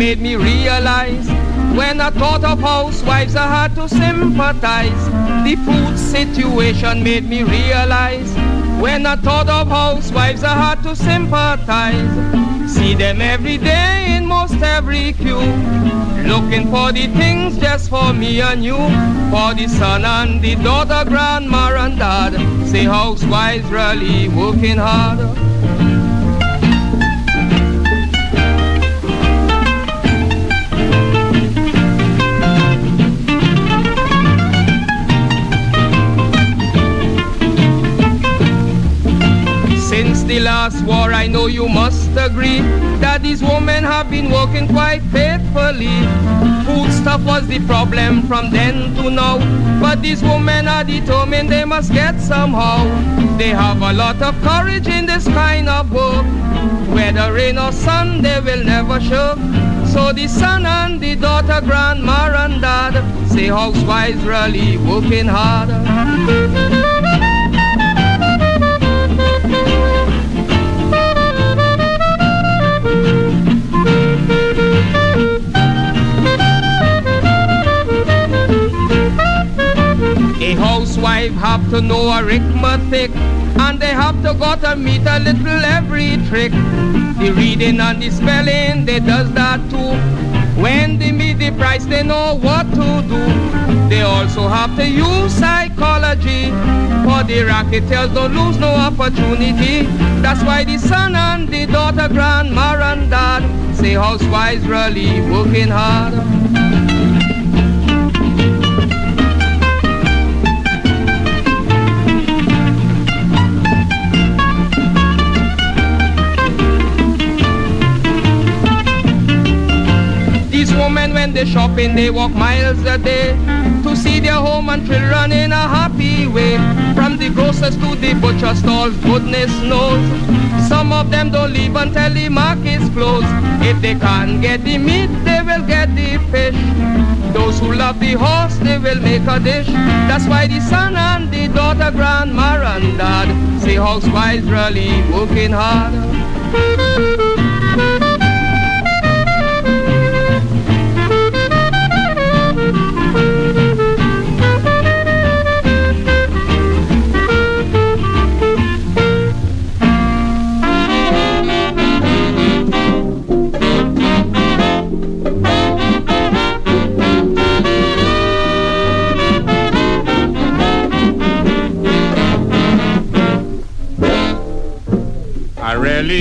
Made me realize when I thought of housewives I had to sympathize. The food situation made me realize when I thought of housewives I had to sympathize. See them every day in most every queue. Looking for the things just for me and you. For the son and the daughter, grandma and dad. Say housewives really working hard. Last war, I know you must agree that these women have been working quite faithfully. Food stuff was the problem from then to now, but these women are determined they must get somehow. They have a lot of courage in this kind of work. Whether rain or sun, they will never shirk. So the son and the daughter, grandma and dad, say housewives really working hard. Housewife have to know arithmetic and they have to got to meet a little every trick. The reading and the spelling, they does that too. When they meet the price, they know what to do. They also have to use psychology. For the racketeers don't lose no opportunity. That's why the son and the daughter, grandma and dad, say housewives really working hard. When they shopping they walk miles a day to see their home and children in a happy way. From the grocers to the butcher stalls, goodness knows. Some of them don't leave until the market's closed. If they can't get the meat, they will get the fish. Those who love the horse, they will make a dish. That's why the son and the daughter, grandma and dad, see say housewives really working hard.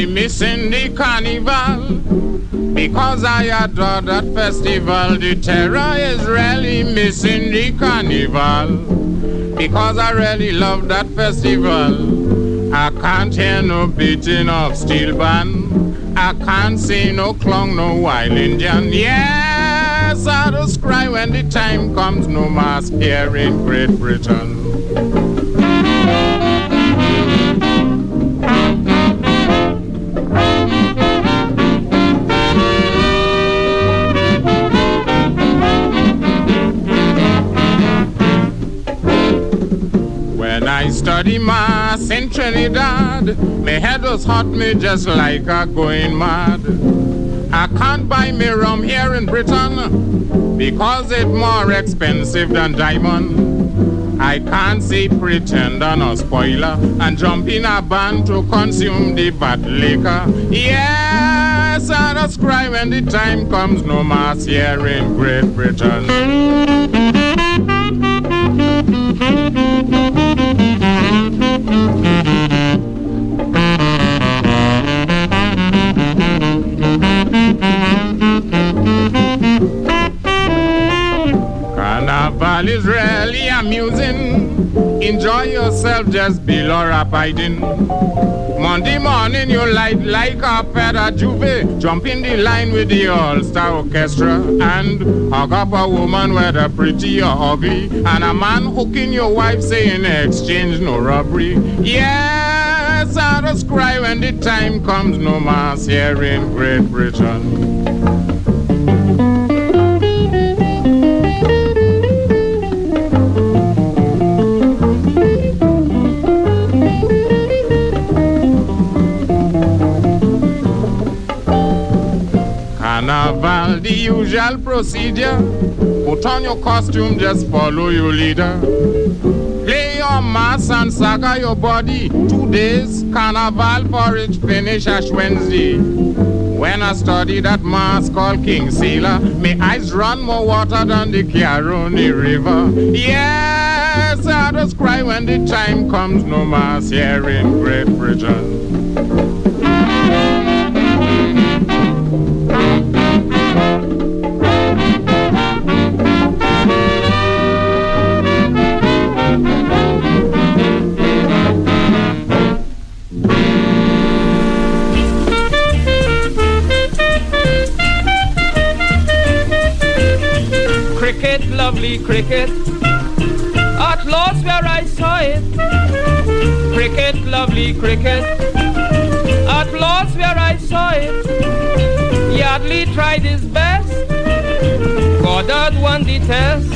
Missing the carnival because I adore that festival. The terror is really missing the carnival because I really love that festival. I can't hear no beating of steel band. I can't see no clown, no wild Indian. Yes, I just cry when the time comes. No mask here in Great Britain. In Trinidad, my head was hot me just like a going mad. I can't buy me rum here in Britain because it's more expensive than diamond. I can't see pretender nor spoiler and jump in a band to consume the bad liquor. Yes, I just cry when the time comes, no mass here in Great Britain. Is really amusing. Enjoy yourself, just be Laura Biden. Monday morning you light like a at J'ouvert. Jump in the line with the all-star orchestra and hug up a woman whether pretty or ugly. And a man hooking your wife saying exchange no robbery. Yes, I just cry when the time comes. No mass here in Great Britain. Carnival, the usual procedure. Put on your costume, just follow your leader. Play your mass and saga your body. Two days, carnival for it finish Ash Wednesday. When I study that mass called King Sailor, my eyes run more water than the Caroni River. Yes, I just cry when the time comes, no mass here in Great Britain. Lovely cricket. At last where I saw it. Cricket, lovely cricket. At last where I saw it. Yardley tried his best. Goddard won the test.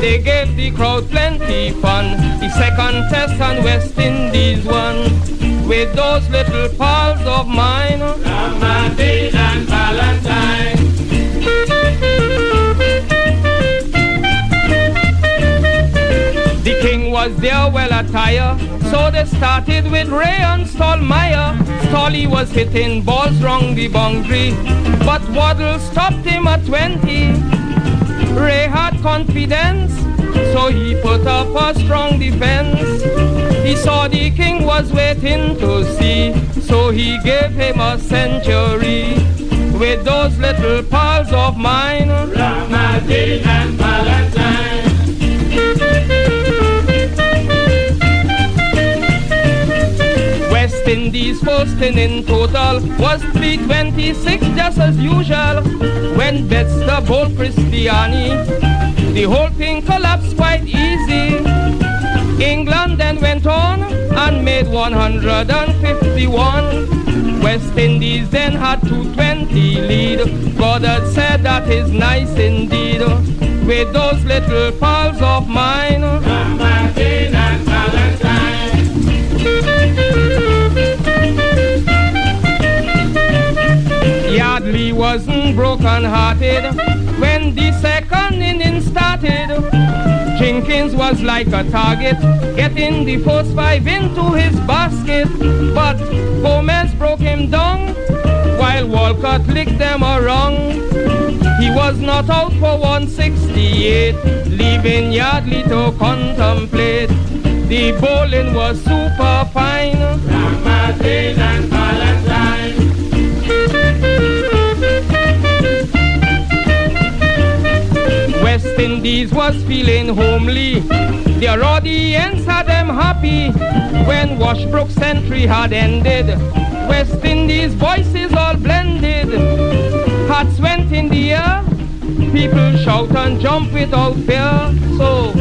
They gave the crowd plenty fun. The second test on West Indies won. With those little pals of mine. Ramadhin and Valentine. Was there well attire. So they started with Rae and Stollmeyer. Stolly was hitting balls wrong the boundary, but Wardle stopped him at 20. Rae had confidence, so he put up a strong defense. He saw the king was waiting to see, so he gave him a century. With those little pals of mine, Ramadhin and Valentine. Indies first in total was 326 just as usual. When Bedser bowled Christiani, the whole thing collapsed quite easy. England then went on and made 151. West Indies then had 220 lead. Goddard said that is nice indeed. With those little pals of mine. Wasn't broken hearted when the second inning started. Jenkins was like a target, getting the first five into his basket. But Gomez broke him down while Walcott licked them around. He was not out for 168, leaving Yardley to contemplate. The bowling was super fine. Ramadhin and Valentine. Indies was feeling homely. Their audience had them happy when Washbrook century had ended. West Indies voices all blended. Hats went in the air. People shout and jump without fear. So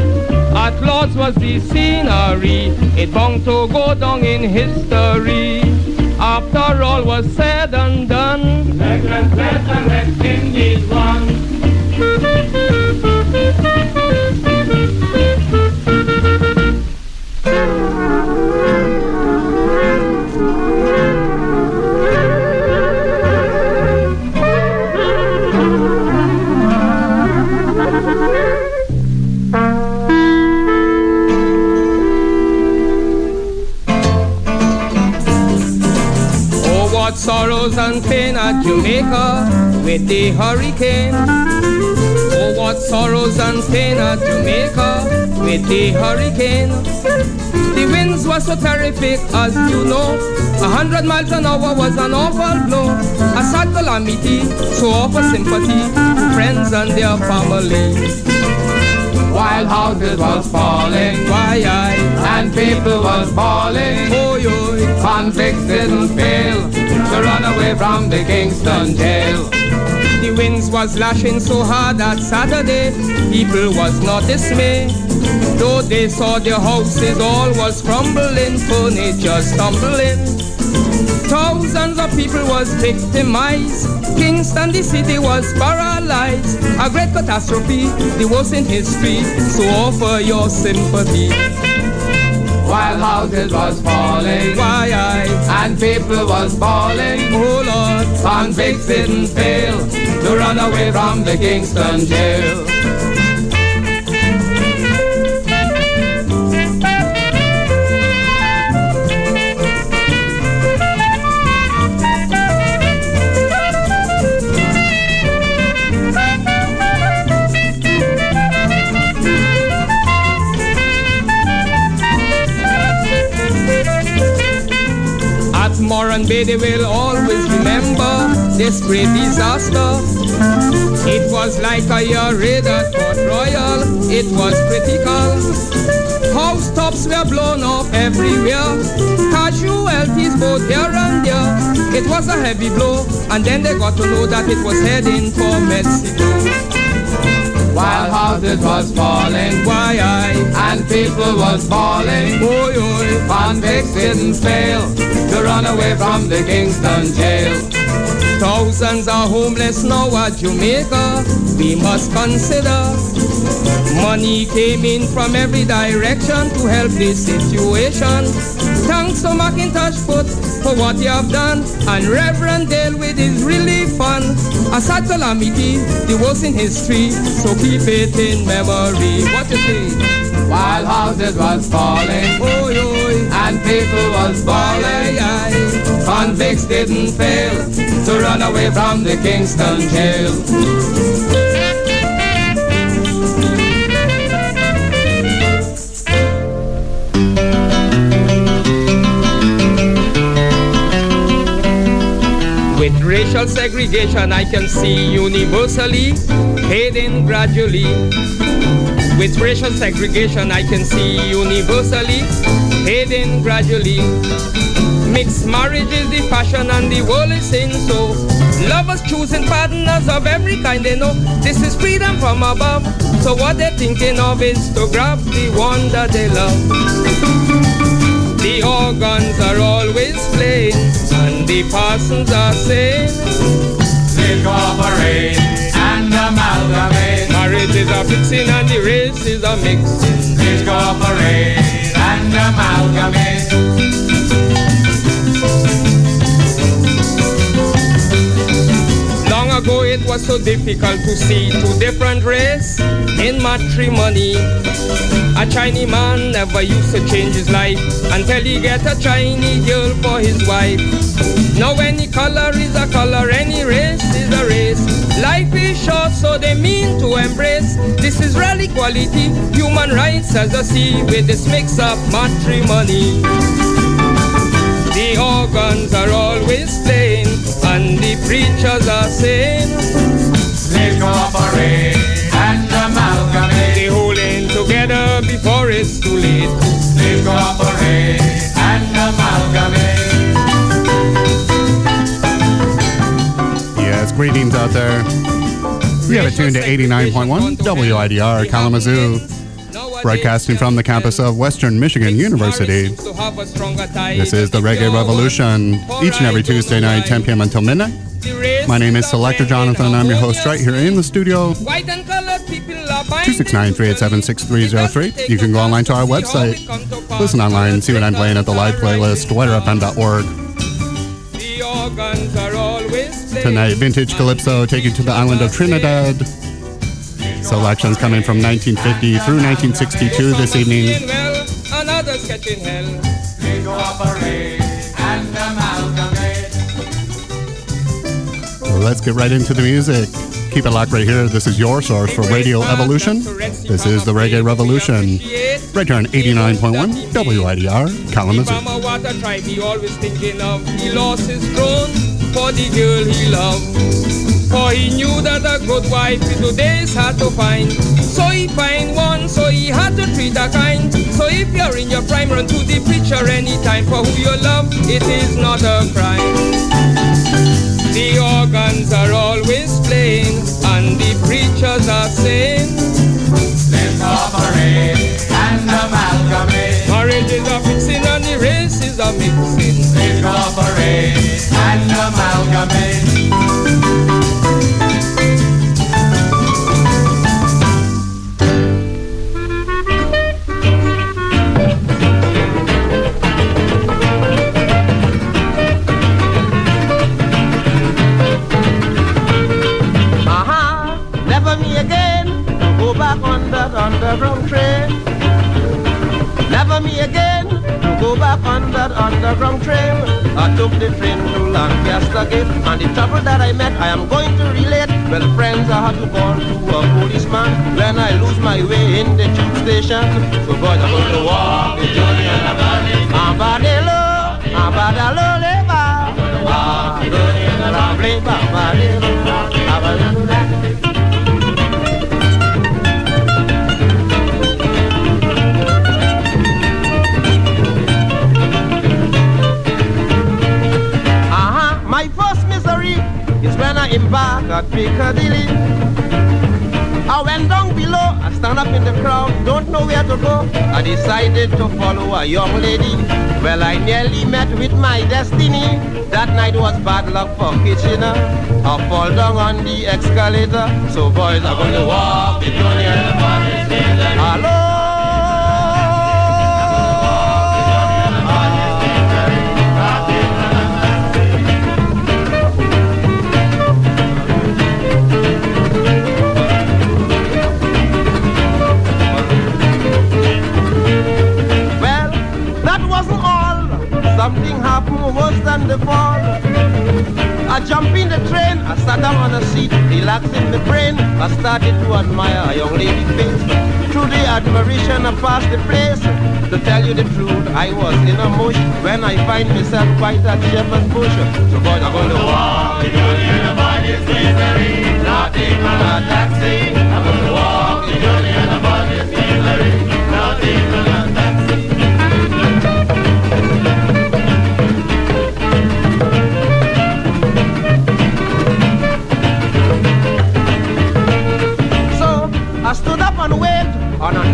at Lords was the scenery. It bound to go down in history. After all was said and done. England fled and West Indies won. Sorrows and pain at Jamaica with the hurricane. Oh, what sorrows and pain at Jamaica with the hurricane. The winds were so terrific, as you know. A hundred miles an hour was an awful blow. A sad calamity, so offer sympathy to friends and their family. While houses was falling Why I, and people was bawling, oh yo, convicts didn't run away from the Kingston jail. The winds was lashing so hard that Saturday people was not dismayed. Though they saw their houses all was crumbling, furniture stumbling. Thousands of people was victimized. Kingston, the city was paralyzed. A great catastrophe, the worst in history. So offer your sympathy. While houses was falling. Why I, and people was bawling, oh Lord, Convicts didn't fail to run away from the Kingston jail. Bay they will always remember this great disaster. It was like a year at Royal, it was critical. House tops were blown off everywhere, casualties both here and there. It was a heavy blow, and then they got to know that it was heading for Mexico while houses was falling. Why I and people was falling. Oy, oy. Convicts didn't fail to run away from the Kingston jail. Thousands are homeless now at Jamaica. We must consider. Money came in from every direction to help this situation. Thanks to Macintosh Foot for what you have done, and Reverend Dale with his relief fund. A sad calamity, the worst in history, so keep it in memory. What you say? While houses was falling, oy, oy, and people was falling, aye, convicts didn't fail to run away from the Kingston jail. Racial segregation I can see universally, fading gradually. With racial segregation I can see universally, fading gradually. Mixed marriage is the fashion and the world is saying so. Lovers choosing partners of every kind they know. This is freedom from above. So what they're thinking of is to grab the one that they love. The organs are always playing, and the parsons are saying, They cooperate and amalgamate. Marriage is a fixing and the races are mixing. They cooperate and amalgamate. Was so difficult to see two different races in matrimony. A Chinese man never used to change his life until he get a Chinese girl for his wife. Now any color is a color, any race is a race. Life is short, so they mean to embrace. This is real equality, human rights as a sea with this mix up matrimony. The organs are always playing and the preachers are saying, Let's cooperate and amalgamate. They holding together before it's too late. Let's cooperate and amalgamate. Yes, greetings out there. We have it tuned to 89.1 WIDR Kalamazoo broadcasting from the campus of Western Michigan University. This is the Reggae Revolution, each and every Tuesday night, 10 p.m. until midnight. My name is Selector Jonathon. I'm your host right here in the studio. 269-387-6303. You can go online to our website, listen online, see what I'm playing at the live playlist, widrfm.org. Tonight, Vintage Calypso taking you to the island of Trinidad. Selections coming from 1950 through 1962 this evening. Let's get right into the music. Keep it locked right here. This is your source for Radio Evolution. This is the Reggae Revolution. Right here on 89.1 WIDR Kalamazoo. For the girl he loved. For he knew that a good wife in today's hard to find. So he find one, so he had to treat her kind. So if you're in your prime, run to the preacher anytime. For who you love, it is not a crime. The organs are always playing, and the preachers are saying, Let's cooperate and is a mixing. Incorporate and amalgamate. Aha, never me again. Go back on that underground train back on that underground train. I took the train to Lancaster Gate, and the trouble that I met, I am going to relate. Well, friends, I had to call to a policeman when I lose my way in the tube station. So boys, I'm going to walk the journey and I'm Ambadelo, ambadalo, leva, ambadelo, ambadelo, ambadelo, embark at Piccadilly. I went down below, I stand up in the crowd, don't know where to go. I decided to follow a young lady. Well, I nearly met with my destiny. That night was bad luck for Kitchener. I fall down on the escalator. So boys are gonna walk the journey Hello. Something happened worse than the fall. I jumped in the train, I sat down on a seat, relaxing the brain. I started to admire a young lady's face. Through the admiration, I passed the place. To tell you the truth, I was in a mush when I find myself quite at Shepherd's Bush. So boys, I'm gonna walk the journey in a body's misery, nothing but a taxi. I'm gonna walk the journey in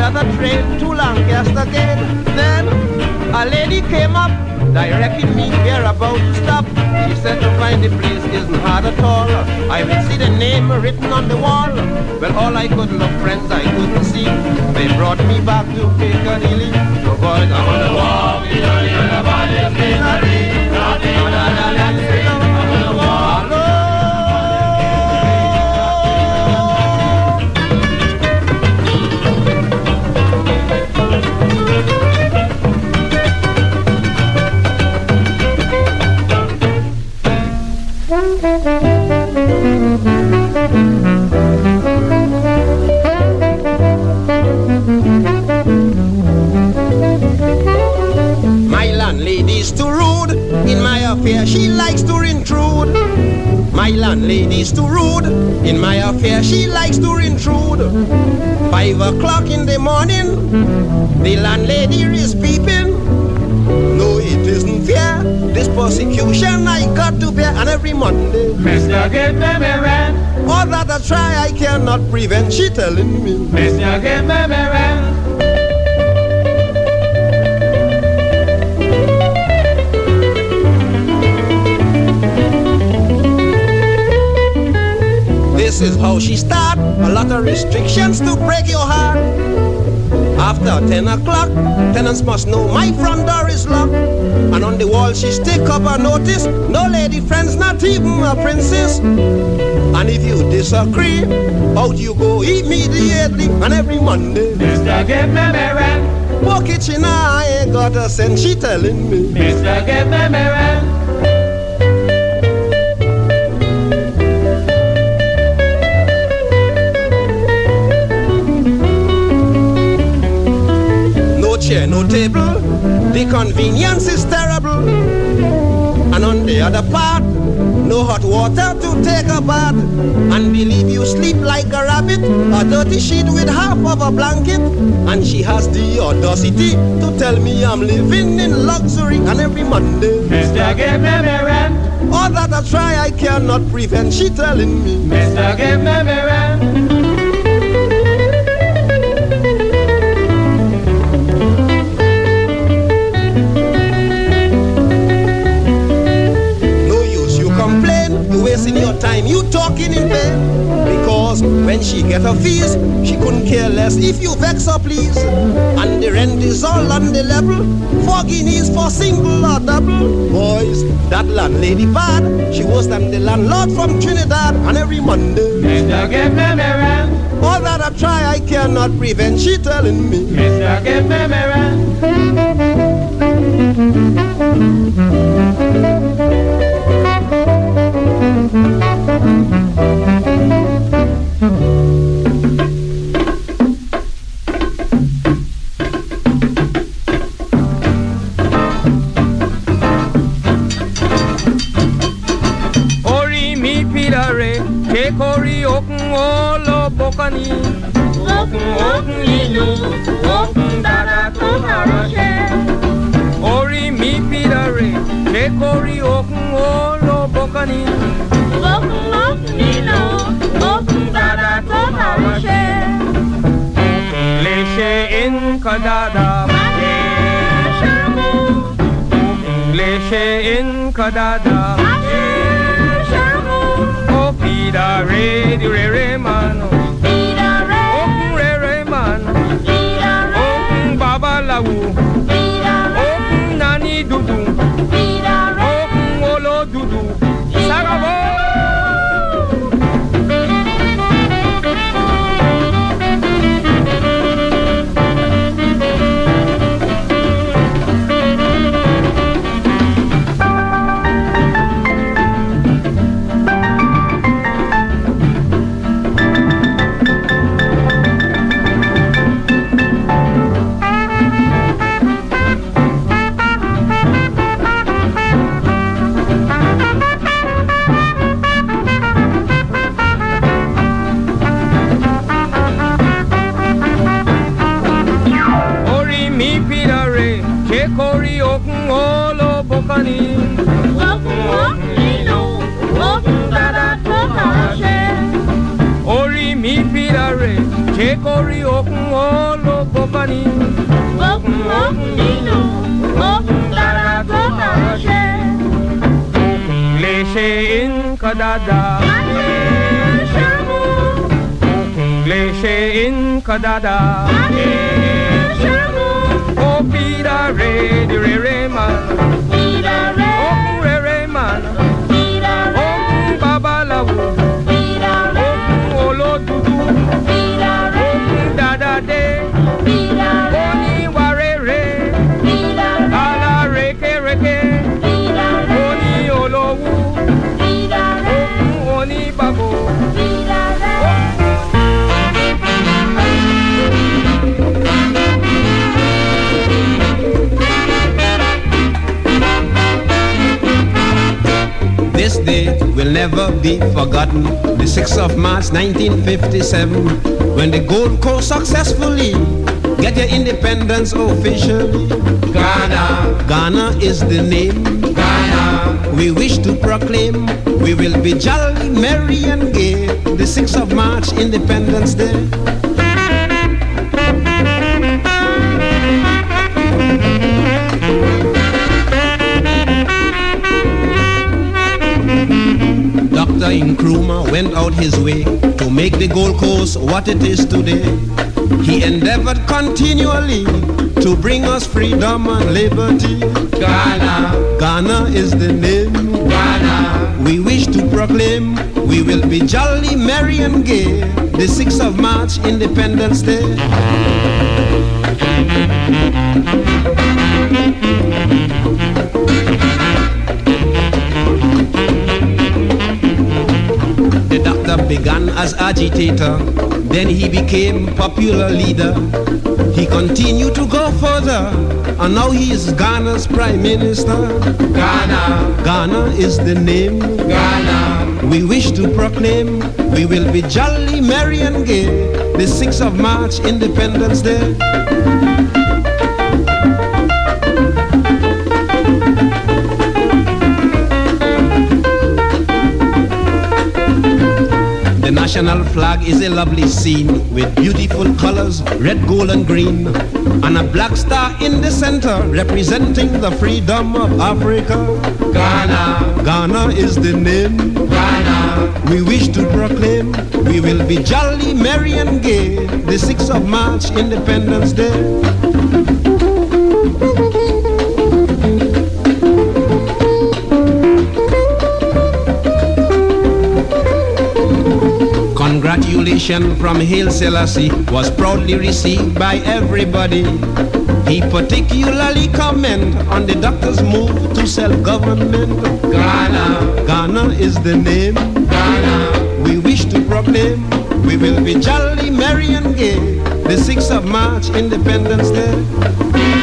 another train to Lancaster Gate. Then a lady came up, directing me where about to stop. She said to find the place isn't hard at all. I will see the name written on the wall. Well, all I could look, friends, I couldn't see. They brought me back to Piccadilly. So boys, I wanna walk in the body of misery. Nothing but a Landlady's too rude in my affair. She likes to intrude. Five o'clock in the morning, the landlady is peeping. No, it isn't fair. This persecution I got to bear, and every Monday, Mr. Give me me rent. all that I try I cannot prevent. She telling me, Mr. Give me me rent. This is how she start. A lot of restrictions to break your heart. After 10 o'clock, tenants must know my front door is locked. And on the wall she stick up a notice, no lady friends, not even a princess. And if you disagree, out you go immediately and every Monday. Mr. Give me me rent. Poor kitchen, I ain't got a cent, she telling me. Mr. Give me me rent. No no table. The convenience is terrible. And on the other part, no hot water to take a bath. And believe you sleep like a rabbit, a dirty sheet with half of a blanket. And she has the audacity to tell me I'm living in luxury. And every Monday, Mr. Give me me rent. all that I try I cannot prevent. She telling me, Mr. Give me me rent. Wasting your time, you talking in vain. Because when she get her fees, she couldn't care less if you vex her, please. And the rent is all on the level, four guineas for single or double. Boys, that landlady bad, she was than the landlord from Trinidad. And every Monday, Mr. Give me me rent. All that I try, I cannot prevent. She telling me, Mr. Give me Ori in kadada. Kadada. máṣe ṣẹ́mu. Never be forgotten. The 6th of March 1957, when the Gold Coast successfully get their independence officially. Ghana, Ghana is the name. Ghana, We wish to proclaim we will be jolly, merry and gay. The 6th of March, Independence Day. Dr. Nkrumah went out his way to make the Gold Coast what it is today. He endeavored continually to bring us freedom and liberty. Ghana, Ghana is the name. Ghana, We wish to proclaim we will be jolly, merry and gay. The 6th of March, Independence Day. Began as agitator, then he became popular leader. He continued to go further, and now he is Ghana's prime minister. Ghana, Ghana is the name. Ghana, We wish to proclaim we will be jolly, merry and gay. The 6th of March, Independence Day. National flag is a lovely scene with beautiful colors, red, gold and green, and a black star in the center representing the freedom of Africa. Ghana, Ghana is the name. Ghana, We wish to proclaim we will be jolly, merry and gay. The 6th of March, Independence Day. From Haile Selassie was proudly received by everybody. He particularly comment on the doctor's move to self-government. Ghana, Ghana is the name. Ghana, we wish to proclaim we will be jolly, merry and gay. The 6th of March, Independence Day.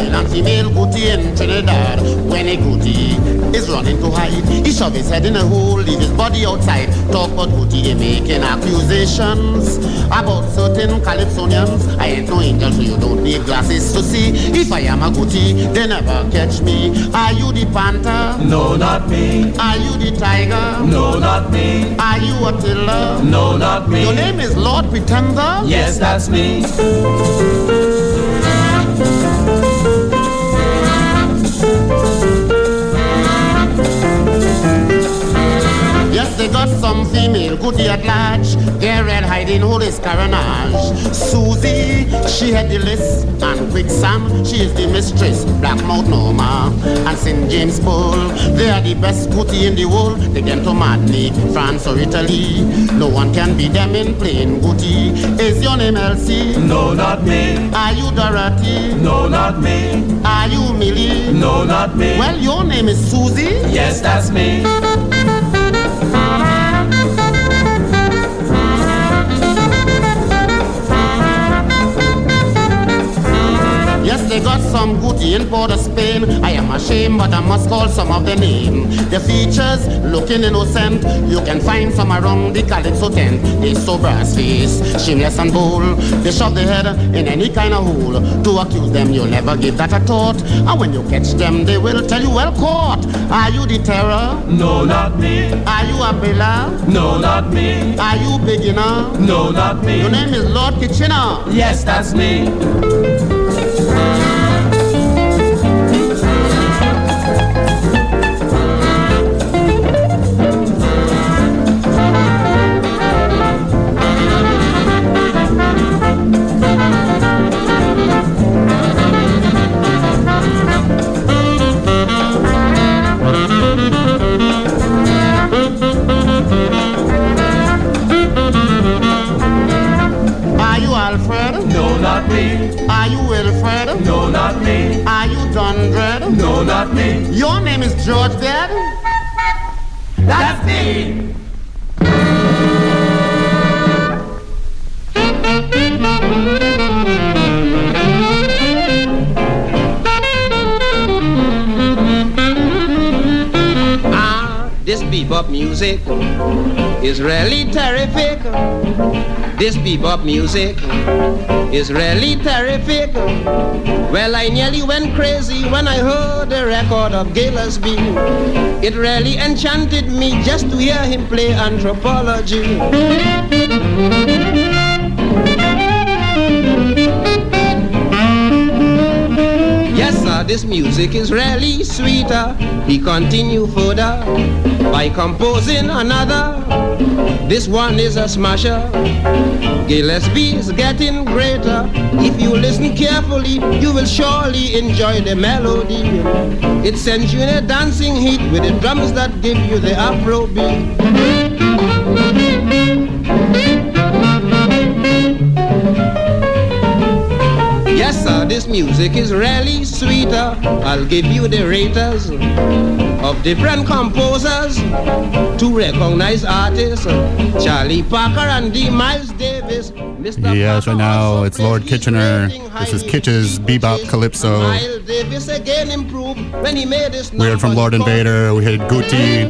We have male and female goatee in Trinidad. When a goatee is running to hide, he shove his head in a hole, leave his body outside. Talk about they making accusations about certain Calypsonians. I ain't no angel, so you don't need glasses to see. If I am a goatee, they never catch me. Are you the panther? No, not me. Are you the tiger? No, not me. Are you Atilla? No, not me. Your name is Lord Pretender? Yes, that's me. Got some female goodie at large. They're red hiding who is coronage. Susie, she had the list. And Quicksand, she is the mistress. Blackmouth Norma and St. James Bull. They are the best goodie in the world. They came to Martinique, France or Italy. No one can beat them in plain goodie. Is your name Elsie? No, not me. Are you Dorothy? No, not me. Are you Millie? No, not me. Well, your name is Susie. yes, that's me. Some goodie in Port of Spain. I am ashamed, but I must call some of the name. The features looking innocent. You can find some around the Calypso tent. They so brass face, shameless and bold. They shove their head in any kind of hole. To accuse them, you'll never give that a thought. And when you catch them, they will tell you, well caught. Are you the terror? No, not me. Are you a bella? No, not me. Are you beginner? No, not me. Your name is Lord Kitchener. Yes, that's me. George Dad? That's me. Ah, this bebop music is really terrific. This bebop music is really terrific. Well, I nearly went crazy when I heard the record of Gillespie. It really enchanted me just to hear him play anthropology. This music is really sweeter. He continue further by composing another. This one is a smasher. Gillespie is getting greater. If you listen carefully, you will surely enjoy the melody. It sends you in a dancing heat with the drums that give you the Afro beat. This music is really sweeter. I'll give you the raters of different composers to recognize artists. Charlie Parker and D. Miles Davis. Mr. Yes, right Parker now it's Lord Kitchener. This is. Kitch's Bebop Calypso. Miles Davis again improved when he made this We heard from Lord Invader. We heard Guti.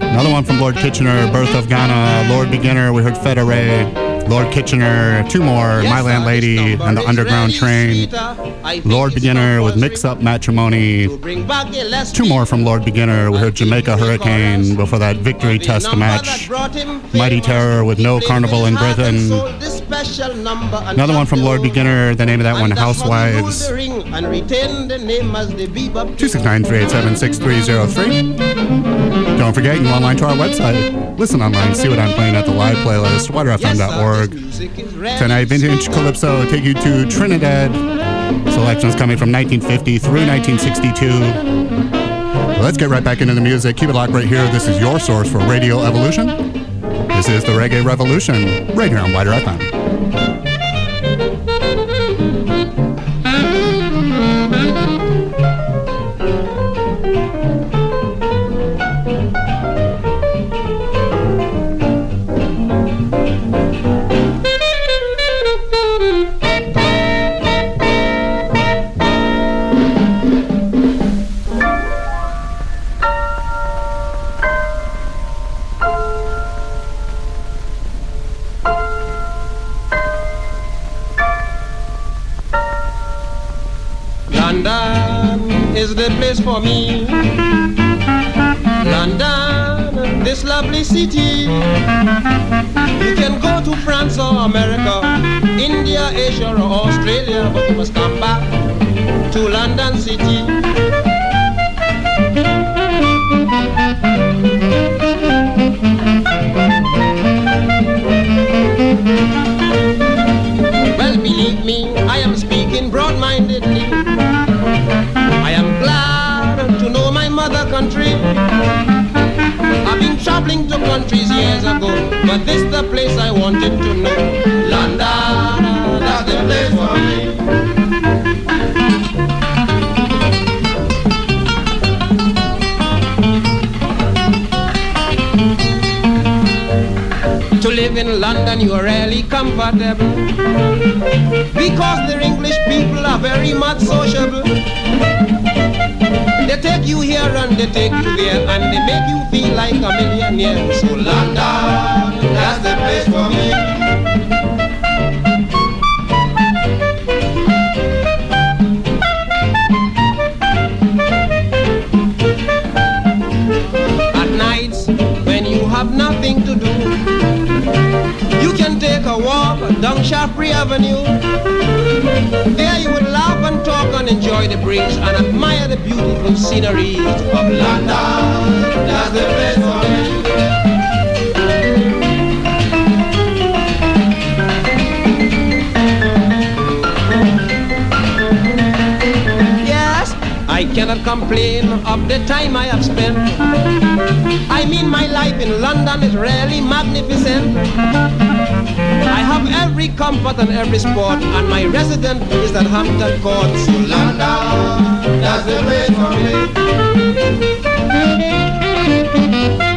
Another one from Lord Kitchener, Birth of Ghana. Lord Beginner. We heard Fed-A-Ray. Lord Kitchener. Two more, My Land sir, this Lady number and the Underground Train. sweeter. I think Lord Beginner with Mix Up Matrimony. to bring back Gillespie. Two more from Lord Beginner. We heard Jamaica Hurricane before that Victory Test match. that brought him Mighty. Terror with No Carnival in his heart and Britain. Soul, this special number. Another one from Lord Beginner. The name of that one, that's how we hold Housewives. the ring and retain the name as the bebop. 269-387-6303. Don't forget, you can online to our website. Listen online, see what I'm playing at the live playlist, widrfm.org. Tonight, Vintage Calypso take you to Trinidad. Selections coming from 1950 through 1962. Let's get right back into the music. Keep it locked right here. This is your source for Radio Evolution. This is the Reggae Revolution, right here on WIDR FM. Down Shaftesbury Avenue. There you will laugh and talk and enjoy the breeze and admire the beautiful scenery of London. That's the place for. Yes, I cannot complain of the time I have spent. I mean, my life in London is really magnificent. I have every comfort and every sport, and my residence is at Hampton Court. London, that's the place for me.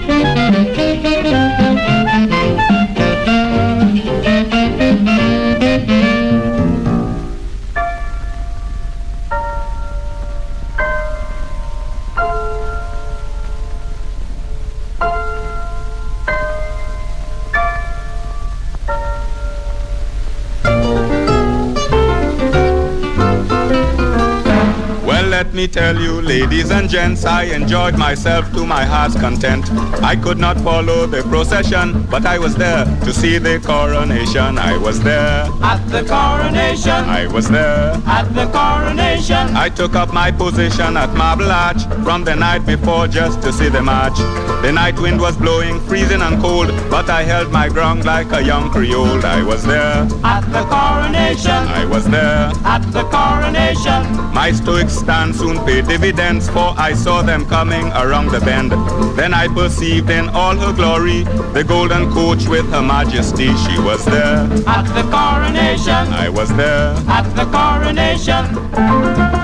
Ladies and gents, I enjoyed myself to my heart's content. I could not follow the procession, but I was there to see the coronation. I was there, At the coronation, I was there. at the coronation, I took up my position at Marble Arch from the night before just to see the march. The night wind was blowing, freezing and cold, but I held my ground like a young Creole. I was there, at the coronation, I was there. at the coronation. My stoic stand soon paid dividends, for I saw them coming around the bend. Then I perceived in all her glory the golden coach with her majesty. She was there, At the coronation, I was there. at the coronation,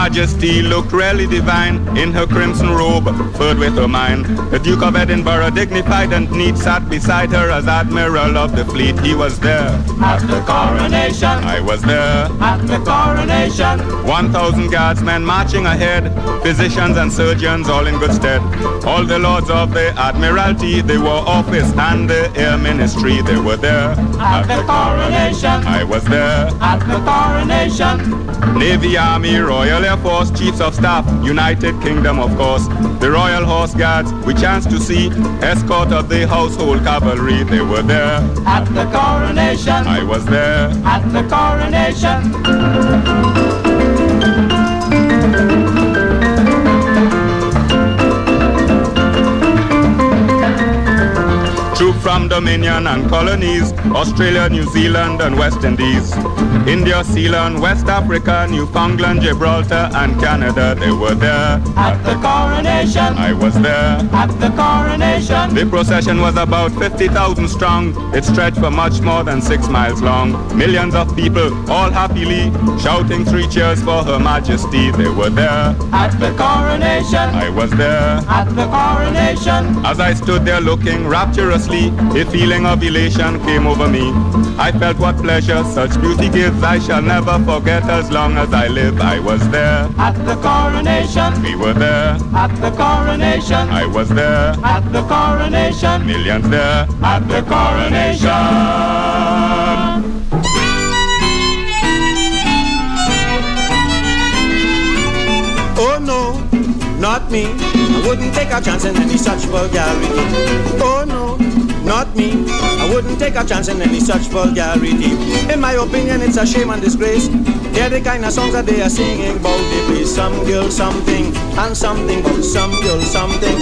majesty looked really divine in her crimson robe, furred with her mind. The Duke of Edinburgh, dignified and neat, sat beside her as admiral of the fleet. He was there, at the coronation, I was there. at the coronation. 1,000 guardsmen marching ahead, physicians and surgeons all in good stead. All the lords of the Admiralty, the War Office and the Air Ministry, they were there. At the coronation, I was there. at the coronation, Navy, Army, Royal Air Force Chiefs of Staff, United Kingdom of course. The Royal Horse Guards, we chanced to see, escort of the household cavalry, they were there. At the coronation, I was there. at the coronation. From Dominion and colonies, Australia, New Zealand and West Indies, India, Ceylon, West Africa, Newfoundland, Gibraltar and Canada, they were there. At the coronation, I was there. at the coronation. The procession was about 50,000 strong. It stretched for much more than six miles long. Millions of people, all happily, shouting three cheers for Her Majesty. They were there. At the coronation, I was there. at the coronation. As I stood there looking rapturously, a feeling of elation came over me. I felt what pleasure such beauty gives. I shall never forget as long as I live. I was there. At the coronation, We were there. at the coronation. I was there. At the coronation, Millions there. at the coronation. Oh no, not me. I wouldn't take a chance in any such vulgarity. Oh no, not me. I wouldn't take a chance in any such vulgarity. In my opinion, it's a shame and disgrace. They're the kind of songs that they are singing about. They play some girl something and something about some girl something.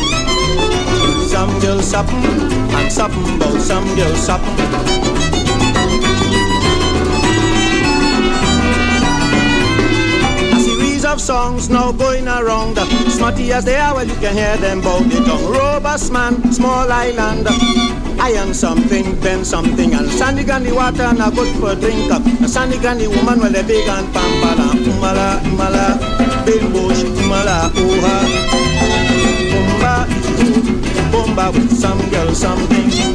Some girl something and something about some girl something. Of songs now going around. Smutty as they are, well, you can hear them bout the tongue. Robust man, small island. Iron something, then something, and sandy granny water and a good for drink. A sandy granny woman, well, they big and pampala. Umala, umala, big bush, umala, ooha. Bumba, ooh, bumba with some girl something.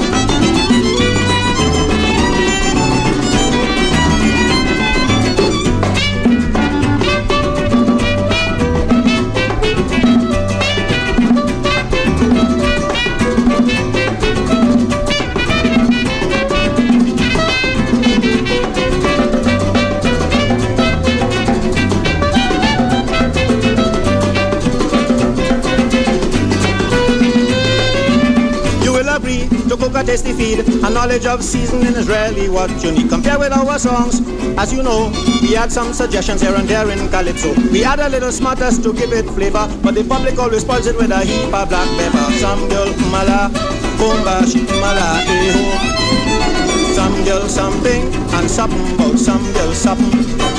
A tasty feed. A knowledge of seasoning is really what you need. Compare with our songs. As you know, we had some suggestions here and there in Calypso. We add a little smartest to give it flavor, but the public always spoils it with a heap of black pepper. Some girl mala, bomba she mala eho. Some girl something and something about some girl something.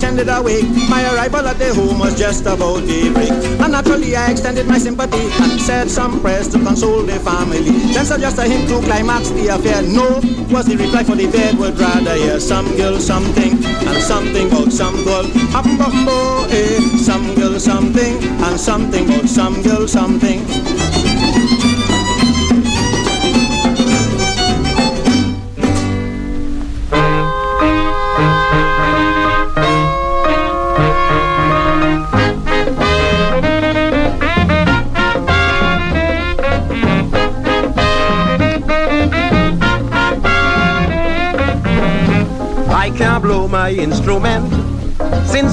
Attended a wake. My arrival at the home was just about daybreak. And naturally, I extended my sympathy and said some prayers to console the family. Then suggested him to climax the affair. No, was the reply for the dead would rather hear some girl something and something about some girl. Eh? Some girl something and something about some girl something.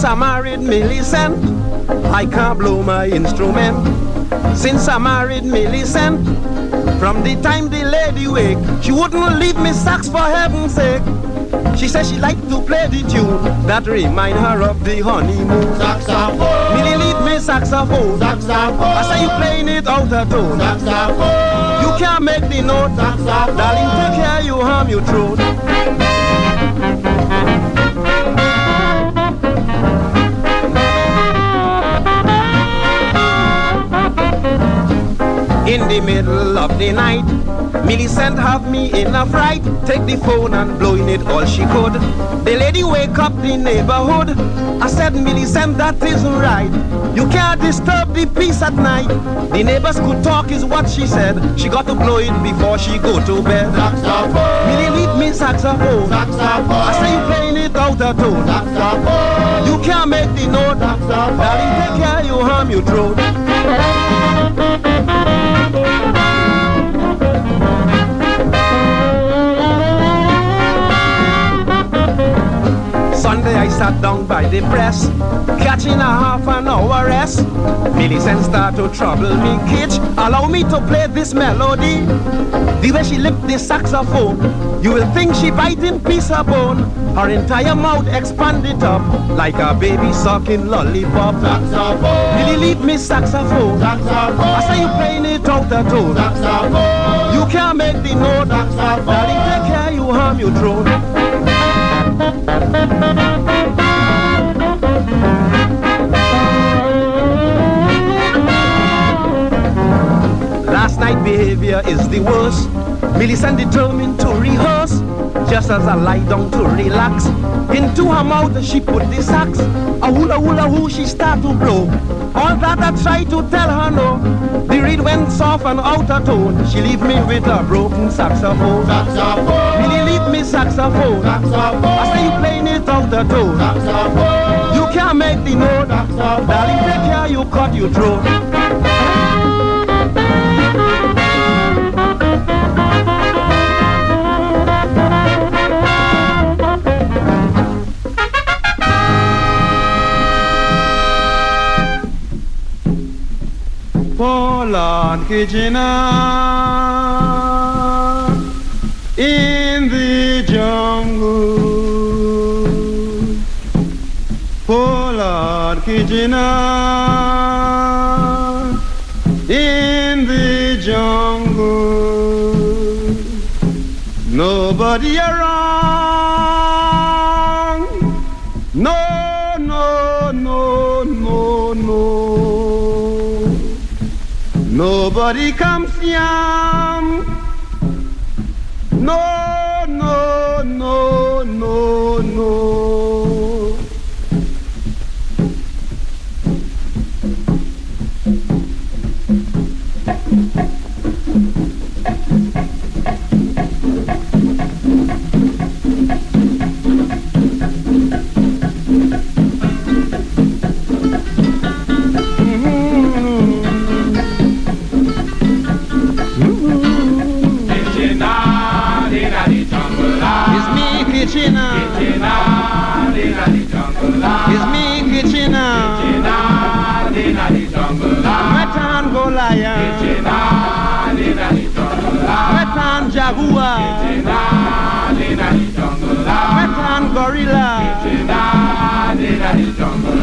I married Millicent. I can't blow my instrument since I married Millicent. From the time the lady wake, she wouldn't leave me sax for heaven's sake. She said she liked to play the tune that remind her of the honeymoon. Saxophone, Millie lead me saxophone. saxophone, I say you playing it out of tone. saxophone, You can't make the note. saxophone. Darling, take care, you harm your throat. In the middle of the night, Millicent have me in a fright. Take the phone and blowing it all she could. The lady wake up the neighborhood. I said, Millicent, that isn't right. You can't disturb the peace at night. The neighbors could talk, is what she said. She got to blow it before she go to bed. Saxophone, Millie lead me saxophone. saxophone, I say you playing it out of tone. saxophone, You can't make the note. Darling, take care, you harm your throat. Sit down by the press, catching a half an hour rest. Millicent start to trouble me, Kitch. Allow me to play this melody. The way she lift the saxophone, you will think she biting piece of bone. Her entire mouth expanded up like a baby sucking lollipop. Saxophone. Really leave me saxophone. Saxophone. I say you playing it out the tone. Saxophone. You can't make the note. Saxophone. Darling, take care, you harm your throne. Night behavior is the worst. Millicent determined to rehearse. Just as I lie down to relax. Into her mouth she put the sax. A hula hula hoo she start to blow. All that I try to tell her no. The reed went soft and out of tone. She leave me with a broken saxophone. Saxophone. Really leave me saxophone. Saxophone. I say you playing it out the tone. Saxophone. You can't make the note. Saxophone. Darling, take care, you cut your throat. Poland Kitchener in the jungle. Poland Kitchener in the jungle. Nobody around.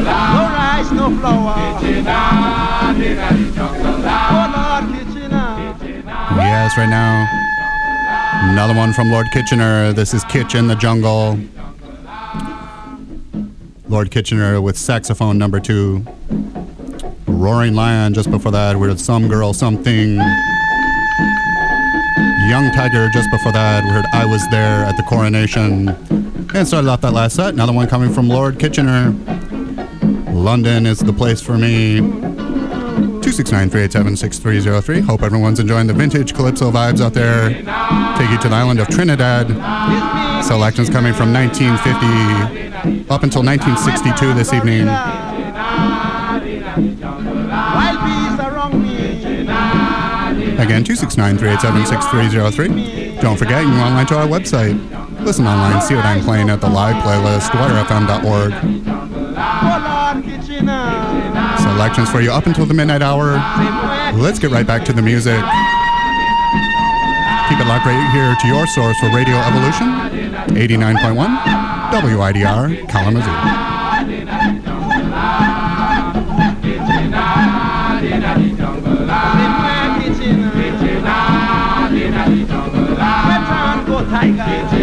No rice, no flour. Oh. Yes, right now. Another one from Lord Kitchener. This is Kitch in the Jungle. Lord Kitchener with saxophone number two. Roaring Lion just before that. We heard Some Girl Something. Young Tiger just before that. We heard I Was There at the Coronation. And started off that last set. Another one coming from Lord Kitchener. London is the place for me. 269-387-6303. Hope everyone's enjoying the vintage Calypso vibes out there. Take you to the island of Trinidad. Selections coming from 1950 up until 1962 this evening. Wild bees around me. Again, 269-387-6303. Don't forget, you can online to our website. Listen online, see what I'm playing at the live playlist, widrfm.org. Selections for you up until the midnight hour. Let's get right back to the music. Keep it locked right here to your source for Radio Evolution, 89.1 WIDR Kalamazoo. Tiger.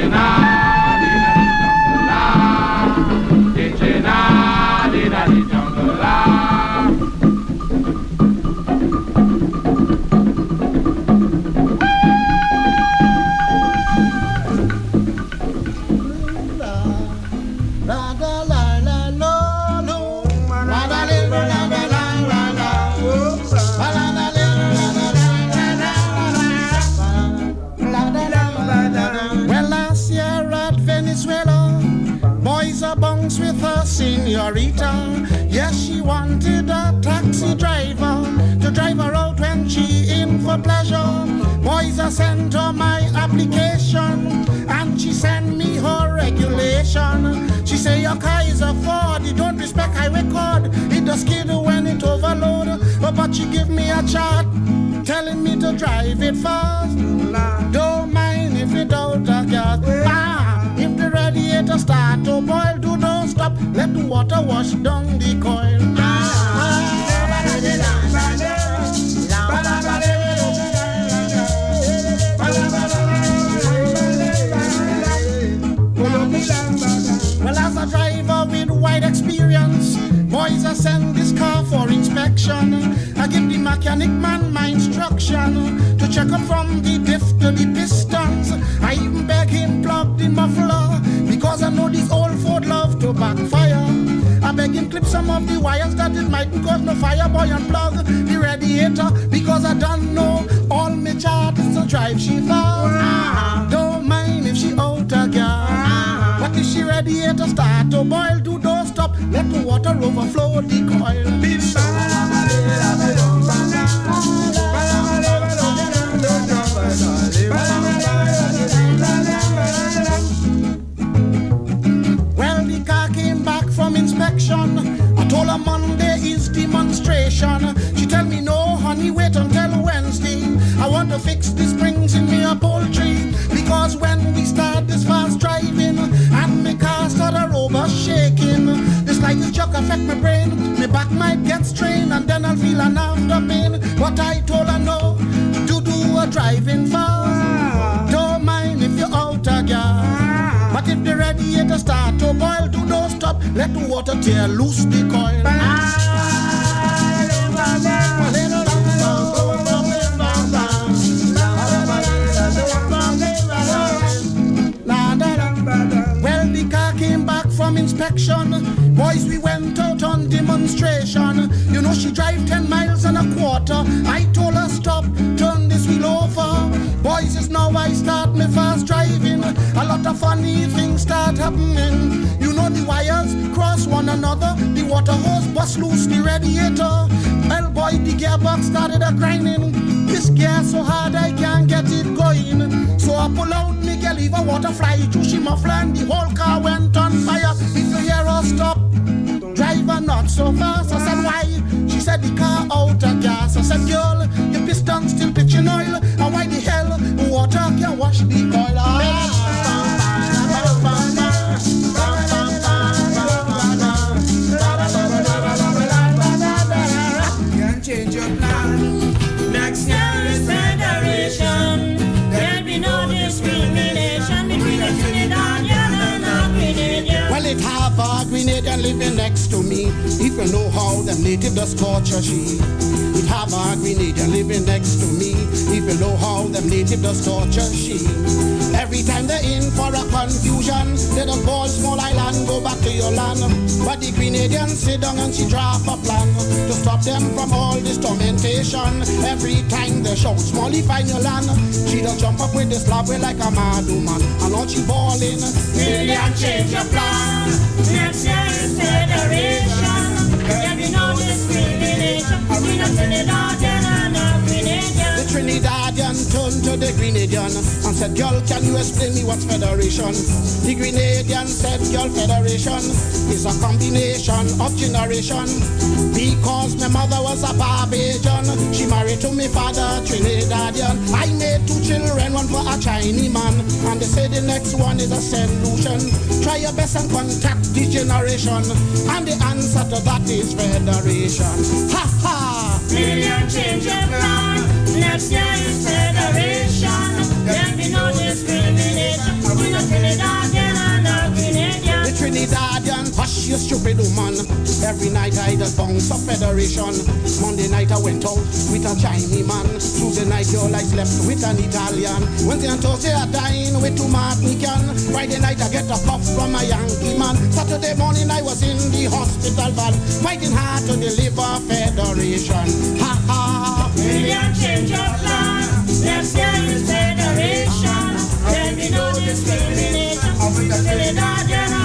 Inspection. Boys, we went out on demonstration. You know, she drive 10 miles and a quarter. I told her stop, turn this wheel over. Boys, it's now I start me fast driving. A lot of funny things start happening. The wires cross one another. The water hose bust loose the radiator. Well, boy, the gearbox started a grinding. This gear so hard I can't get it going. So I pull out me gear, leave water fly through she muffler the whole car went on fire. If you hear us stop, driver not so fast. I said why? She said the car out of gas. I said girl, your piston still pitching oil. And why the hell water can wash the oil? Living next to me. You know how them native does torture she. It have a Grenadian living next to me. You know how them native does torture she. Every time they're in for a confusion, they don't ball small island, go back to your land. But the Grenadian sit down and she draft a plan to stop them from all this tormentation. Every time they shout, Smally find your land, she don't jump up with the slab like a mad woman. And all she bawling, Million change your plan. Next year is federation. There'll be no discrimination between the Trinidadian and the Grenadian. Trinidadian turned to the Grenadian and said, Girl, can you explain me what's federation? The Grenadian said, Girl, federation is a combination of generation. Because my mother was a Barbadian, she married to my father, Trinidadian. I made two children, one for a Chinese man, and they say the next one is a solution. Try your best and contact the generation, and the answer to that is federation. Ha ha! Million change your plan. Next federation. There'll be no discrimination between the Trinidadian Trinidadian, hush you stupid woman. Every night I just bounce a federation. Monday night I went out with a Chinese man. Tuesday night girl I slept with an Italian. Wednesday and Thursday I dine with two Martinican. Friday night I get a puff from a Yankee man. Saturday morning I was in the hospital van, fighting hard to deliver federation. Ha ha. Million change your plan. Next year is federation. There'll be no discrimination Trinidadian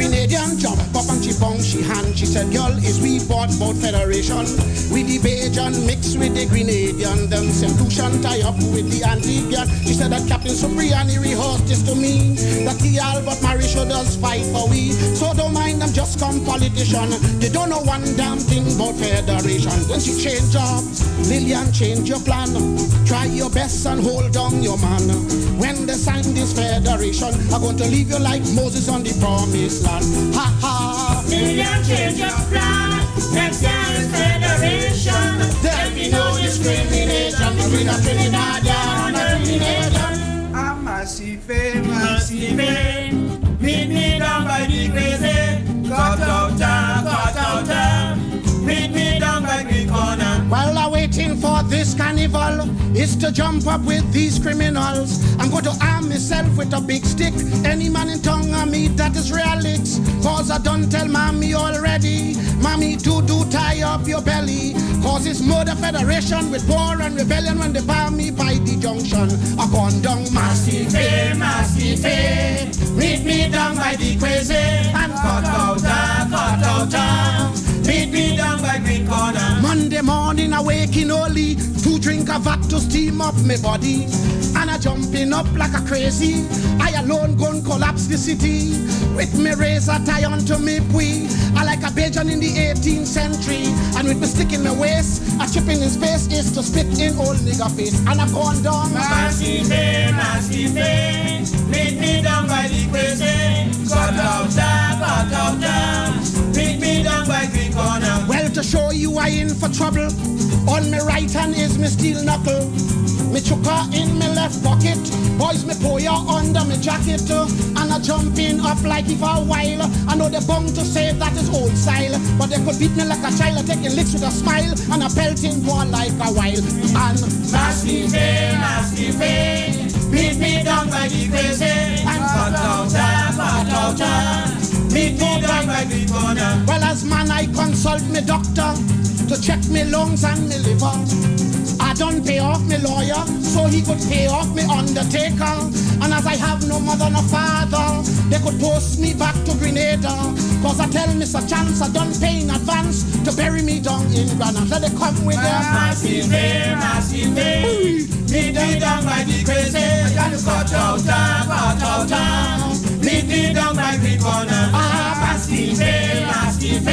The Grenadian jump up and she bong she hand. She said, girl, is we bought bout federation. With the Bajan mixed with the Grenadian. Them St. Lucian tie up with the Antiguan. She said that Captain Cipriani rehearsed this to me. That the Albert Marryshow does fight for we. So don't mind them just come politician. They don't know one damn thing about federation. Then she change jobs. Lillian, change your plan. Try your best and hold on your man. When they sign this federation, I'm going to leave you like Moses on the promised land. Ha ha. Million change plan. Next year is federation. There'll be no discrimination between a Trinidadian and a Trinidadian. I'm massive, massive. Carnival is to jump up with these criminals. I'm going to arm myself with a big stick. Any man in tongue of me that is relics. Cause I don't tell mommy already. Mommy, do do tie up your belly. Cause it's murder federation with war and rebellion when they bar me by the junction. I gone down massive, massive. Meet me down by the crazy. And cut out cut out. Meet me down by Green Corner. Monday morning, I waking early to drink a vat to steam up my body. And I jumping up like a crazy. I alone gon' collapse the city. With me razor tie onto me poui. I like a Bajan in the 18th century. And with me stick in my waist, a chip in his face is to spit in old nigga face. And I gone down. Massive, massive. Meet me down by the crazy. Cut out time, cut out time. Well, to show you I in for trouble. On my right hand is my steel knuckle. Me chuka in my left pocket. Boys, me pour ya under my jacket. And I jumping up like if a while. I know they're bound to say that is old style. But they could beat me like a child. Taking licks with a smile. And a pelting one like a while. And Massive, massive. Meet me down by the crazy. And cut out cut out. Meet me down by Green Corner. Well, as man, I consult me doctor to check me lungs and me liver. I don't pay off me lawyer, so he could pay off me undertaker. And as I have no mother no father, they could post me back to Grenada. Cause I tell Mr. Chance I don't pay in advance to bury me down in Grenada. Let they come with their Massive, massive. Me down by the crazy. And cut out cut out time. Meet me down by Green Corner. Ah, massive, massive.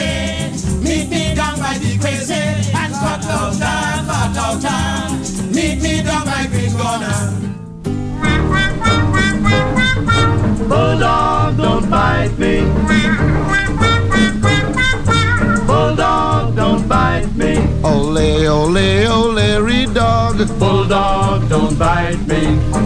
Meet me down by the crazy. And cut out time, cut out time. Meet me down by Green Corner. Bulldog, don't bite me. Bulldog, don't bite me. Ole, ole, ole, read dog. Bulldog, don't bite me.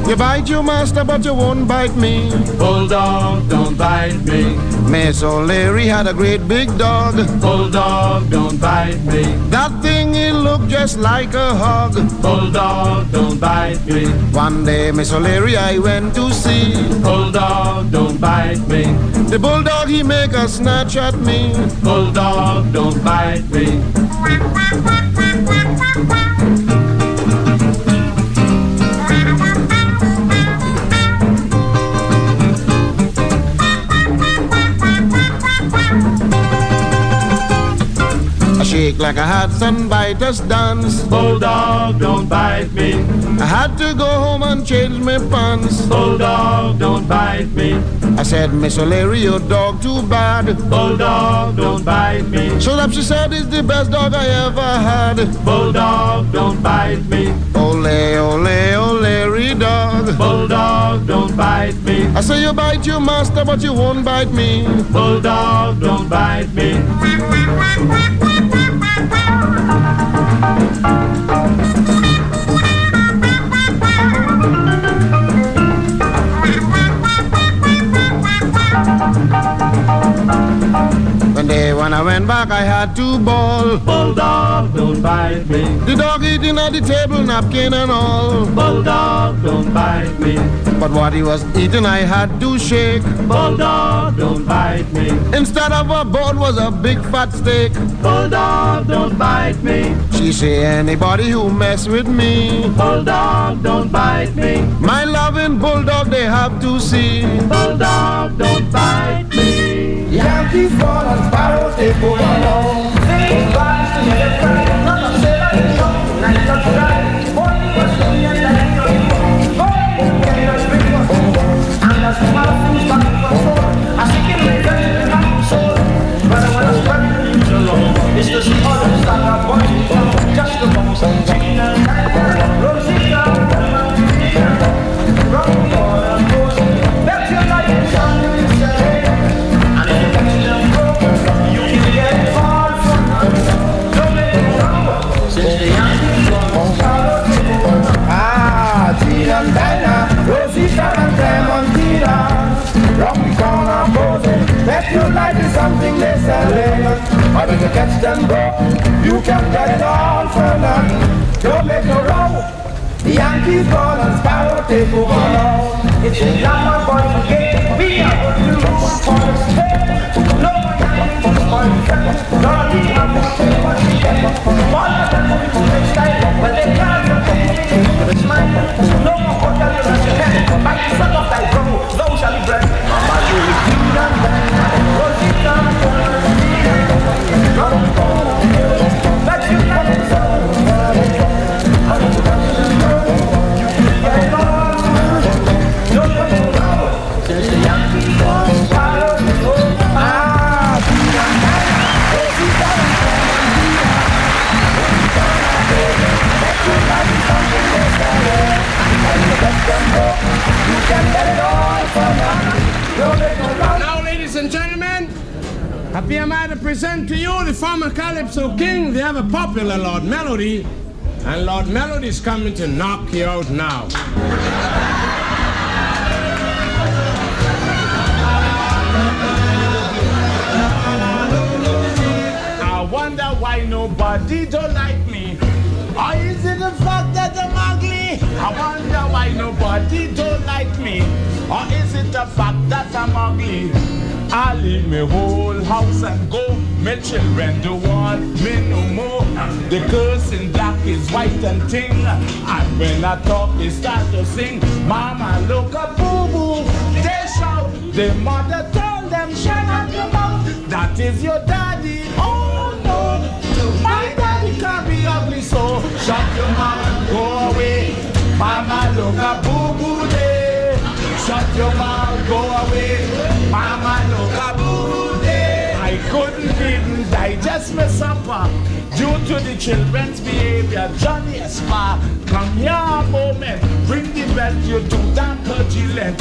You bite your master, but you won't bite me. Bulldog, don't bite me. Miss O'Leary had a great big dog. Bulldog, don't bite me. That thing, it looked just like a hog. Bulldog, don't bite me. One day, Miss O'Leary, I went to see. Bulldog, don't bite me. The bulldog, he make a snatch at me. Bulldog, don't bite me. quack quack quack quack quack quack shake like I had St. Vitus dance. Bulldog, don't bite me. I had to go home and change my pants. Bulldog, don't bite me. I said, Miss O'Leary, your dog too bad. Bulldog, don't bite me. Shut up, she said, it's the best dog I ever had. Bulldog, don't bite me. Ole, ole, O'Leary dog. Bulldog, don't bite me. I say you bite your master, but you won't bite me. Bulldog, don't bite me. Back, I had to ball. Bulldog, don't bite me. The dog eating at the table, napkin and all. Bulldog, don't bite me. But what he was eating, I had to shake. Bulldog, don't bite me. Instead of a bone was a big fat steak. Bulldog, don't bite me. She say anybody who mess with me. Bulldog, don't bite me. My loving bulldog, they have to see. Bulldog, don't bite me. These fallen sparrows, they go along. They to. Not to catch them broke, you can get all for nothing. Don't make no row. The Yankees gone and Sparrow take over now. It's the number one game. We are the state. No Yankees for the second. No, we have to take what we get. One of them will be next time. When they can't get the smile. No more hotel in the. Back to suck up thy bro. No shall be bread. Happy am I to present to you the former Calypso King. the a popular Lord Melody, and Lord Melody is coming to knock you out now. I wonder why nobody don't like me. Or is it the fact that I'm ugly? I wonder why nobody don't like me. Or is it the fact that I'm ugly? I leave my whole house and go. My children don't want me no more. The curse in black is white and ting. And when I talk, they start to sing. Mama, look a boo boo. They shout. The mother told them, shut up your mouth. That is your daddy. Oh no. My daddy can't be ugly, so shut your mouth, go away. Mama, look a boo boo day. Shut your mouth, go away. Mama, look a. I couldn't even digest my supper due to the children's behavior. Johnny Espa, come here a moment. Bring the belt, you too damn vigilant.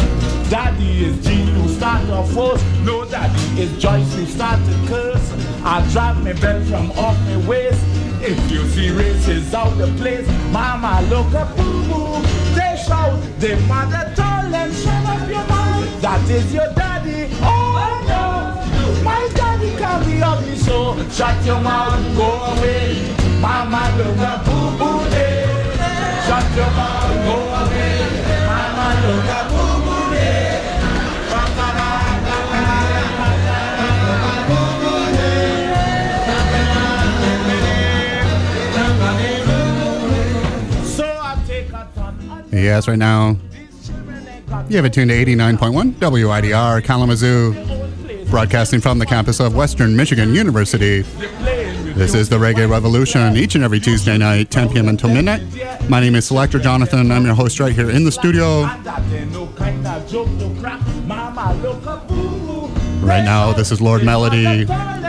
Daddy is Gene who start off first. No, daddy is Joyce who start to curse. I drag my belt from off my waist. If you see races out the place, mama look up boo boo. They shout, the mother them, shut up your. That is your daddy. Oh no, my daddy can't be ugly, so shut your mouth, go away. Mama look up boo boo day. Shut your mouth, go away. Mama look a Yes, right now. You have it tuned to 89.1 WIDR Kalamazoo, broadcasting from the campus of Western Michigan University. This is the Reggae Revolution each and every Tuesday night, 10 p.m. until midnight. My name is Selector Jonathon. I'm your host right here in the studio. Right now, this is Lord Melody,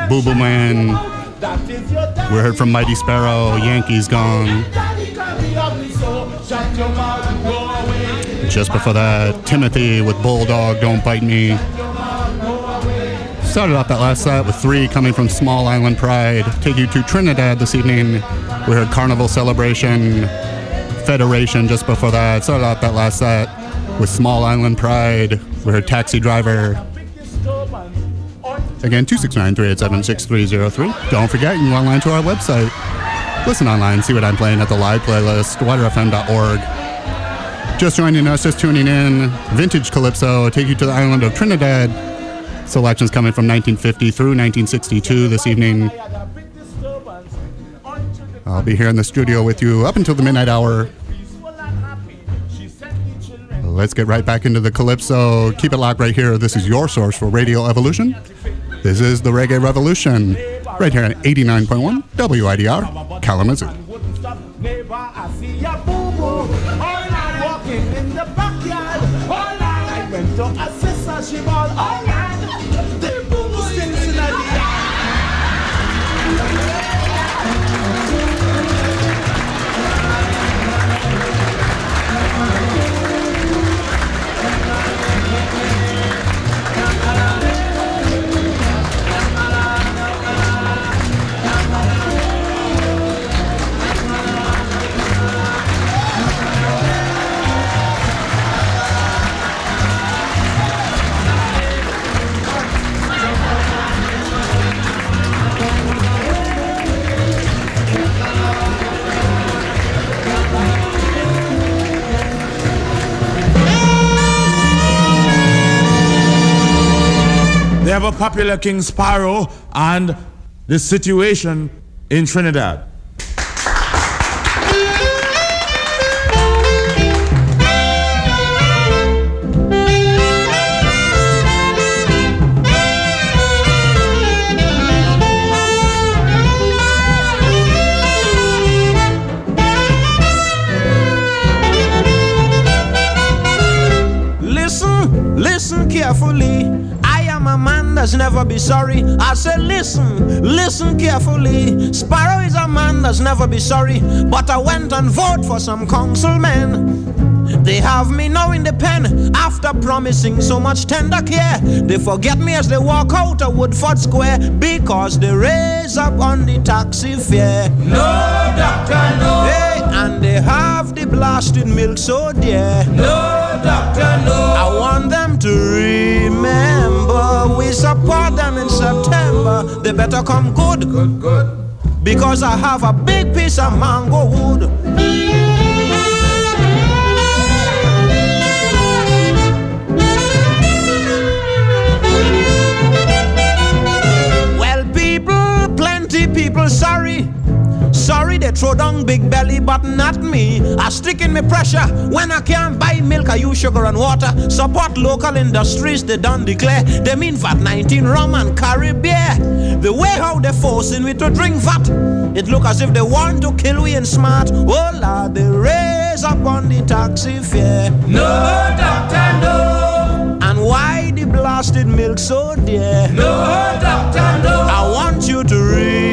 Boo Boo Man. We heard from Mighty Sparrow, Yankees Gone. Just before that, Timothy with Bulldog, Don't Bite Me. Started off that last set with three coming from Small Island Pride. Take you to Trinidad this evening. We heard Carnival Celebration, Federation just before that. Started off that last set with Small Island Pride. We heard Taxi Driver. Again, 269-387-6303. Don't forget, you can go online to our website. Listen online, see what I'm playing at the live playlist, widrfm.org. Just joining us, just tuning in, Vintage Calypso, take you to the island of Trinidad. Selections coming from 1950 through 1962 this evening. I'll be here in the studio with you up until the midnight hour. Let's get right back into the Calypso. Keep it locked right here. This is your source for Radio Evolution. This is the Reggae Revolution, right here at 89.1 WIDR, Kalamazoo. Night I went to a sister, ever popular King Sparrow and the situation in Trinidad. Listen, listen carefully. I am a man that's never be sorry. I say, listen, listen carefully. Sparrow is a man that's never be sorry. But I went and vote for some councilmen. They have me now in the pen after promising so much tender care. They forget me as they walk out of Woodford Square because they raise up on the taxi fare. No, doctor, no. Hey, and they have the blasted milk so dear. No, doctor, no. I want them to remember we support them in September. They better come good. Good, good. Because I have a big piece of mango wood. Well, people, plenty people sorry. Sorry they throw down big belly, but not me. I stick in me pressure when I can't buy milk. I use sugar and water. Support local industries, they don't declare. They mean VAT 19 rum and Carib beer. The way how they forcing me to drink VAT, it look as if they want to kill we in smart. Oh Lord, they raise up on the taxi fare. No, doctor, no. And why the blasted milk so dear? No, doctor, no. I want you to remember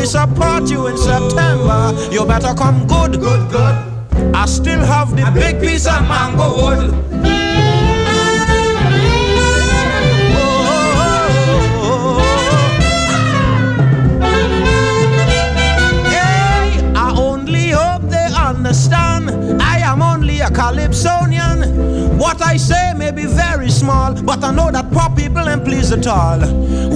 we support you in September. You better come good. Good, good. I still have the A big piece of mango wood. Hey, I only hope they understand. I am only a Calypsonian. What I say may be very small, but I know that poor people ain't pleased at all.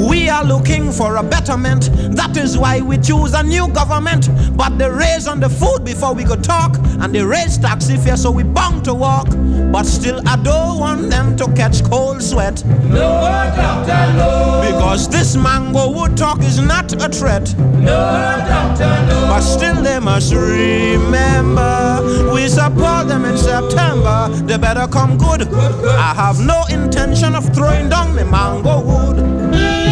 We are looking for a betterment. That is why we choose a new government. But they raise on the food before we could talk, and they raise taxi fare, so we bound to walk. But still, I don't want them to catch cold sweat. No, doctor, no. Because this mango wood talk is not a threat. No, doctor, no. But still, they must remember we support them in September. They better come good. I have no intention of throwing down the mango wood.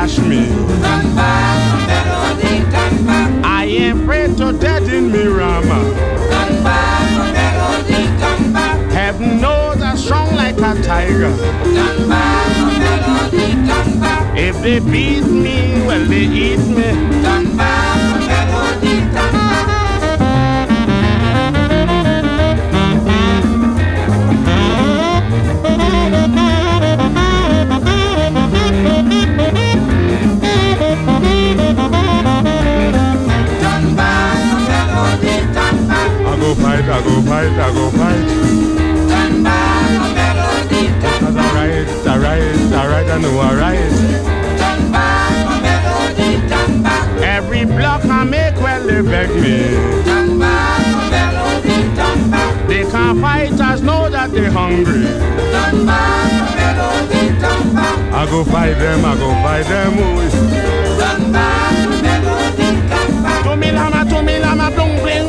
Lash me. I am afraid to dead in me rama. Heaven knows I'm strong like a tiger. If they beat me, well, they eat me. I go fight, I go fight, I go fight. Cause I right, I right, I right, I know I right. Every block I make, well, they beg me. They can't fight us, know that they're hungry. I go fight them, I go fight them. Oh, to me lama, to me lama, blung bling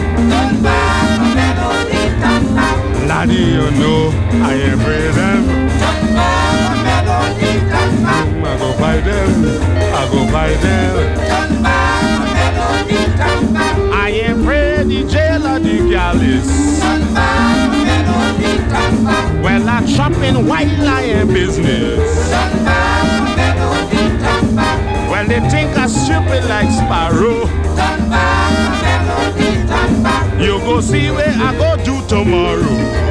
Laddie, you know I afraid them. I go buy them, I go buy them. I am ready, jailer the galleys. Well, I shopping while I am business. Well, they think I'm stupid like Sparrow. You go see where I go do tomorrow.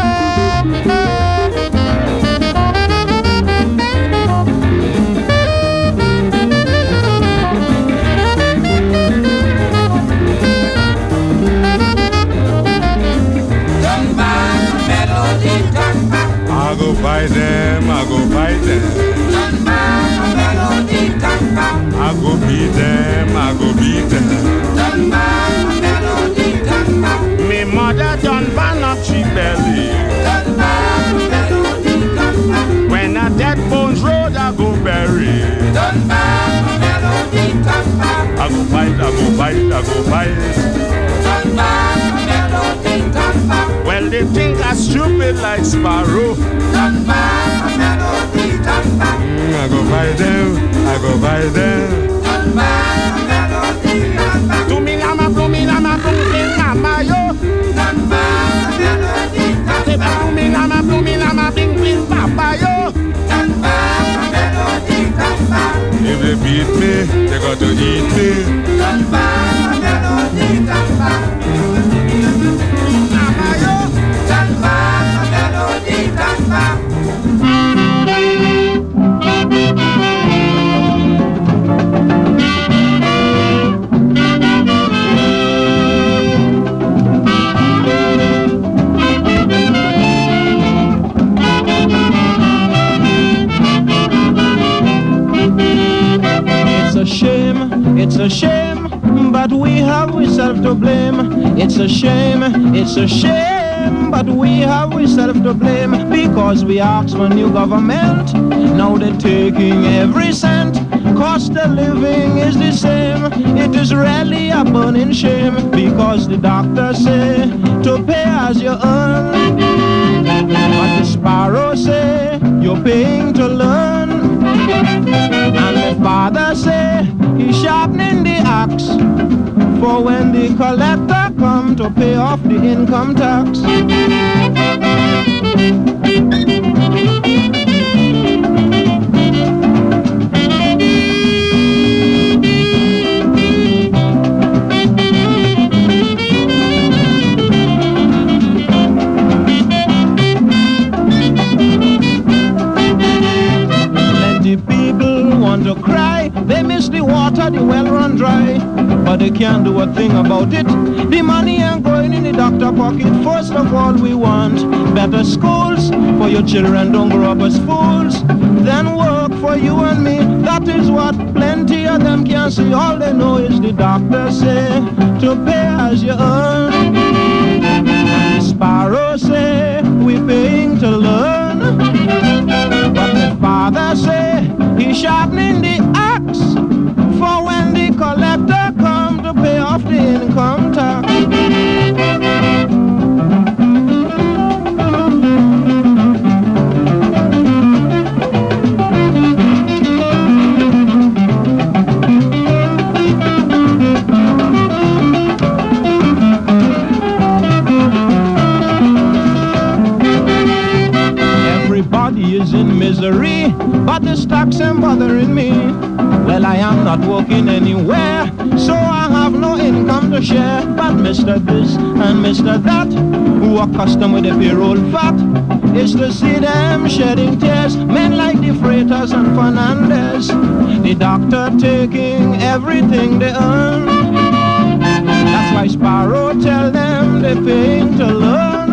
buy them, I go buy them. I go beat them, I go beat them. Me mother done burn up she belly. When a dead bones road, I go bury. I go fight, I go fight, I go fight. They think I'm stupid like Sparrow. Mm, I go buy them, I go buy them. Do me lama, do me lama, do me lama, yo. Say, Do me lama, do me lama, bing, bing, papa, yo. If they beat me, they got to eat me. It's a shame, it's a shame, we have ourselves to blame. It's a shame, it's a shame, but we have ourselves to blame because we asked for new government. Now they're taking every cent. Cost of living is the same. It is really a burning shame because the doctors say to pay as you earn. But the sparrow say you're paying to learn. And the father say he's sharpening the axe for when the collector come to pay off the income tax. The well run dry. But they can't do a thing about it. The money ain't going in the doctor pocket. First of all, we want better schools for your children don't grow up as fools. Then work for you and me. That is what plenty of them can't see. All they know is the doctor say to pay as you earn. And the sparrow say we paying to learn. But the father say he's sharpening the axe for when the collector come to pay off the income tax. Everybody is in misery, but the stocks ain't bothering me. Well, I am not working anywhere, so I have no income to share. But Mr. This and Mr. That, who are custom with the payroll fat, is to see them shedding tears. Men like the Freitas and Fernandez, the doctor taking everything they earn. That's why Sparrow tell them they're paying to learn.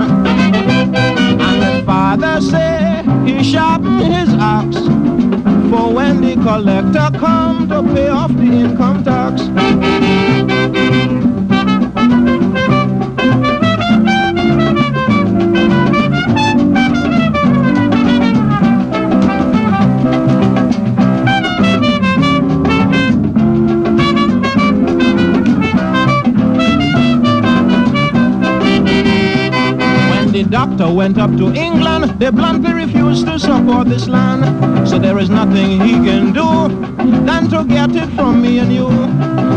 And the father say he sharpen his axe for when the collector come to pay off the income tax. Doctor went up to England. They bluntly refused to support this land. So there is nothing he can do than to get it from me and you.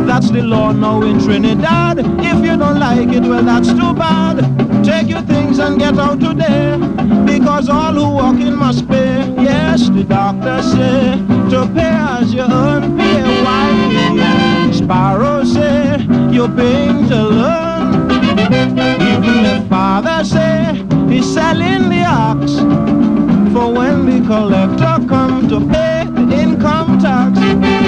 That's the law now in Trinidad. If you don't like it, well, that's too bad. Take your things and get out today. Because all who walk in must pay. Yes, the doctor say to pay as you earn, pay why. Sparrow say you're paying to learn. Even the father say he's selling the ox for when the collector come to pay the income tax.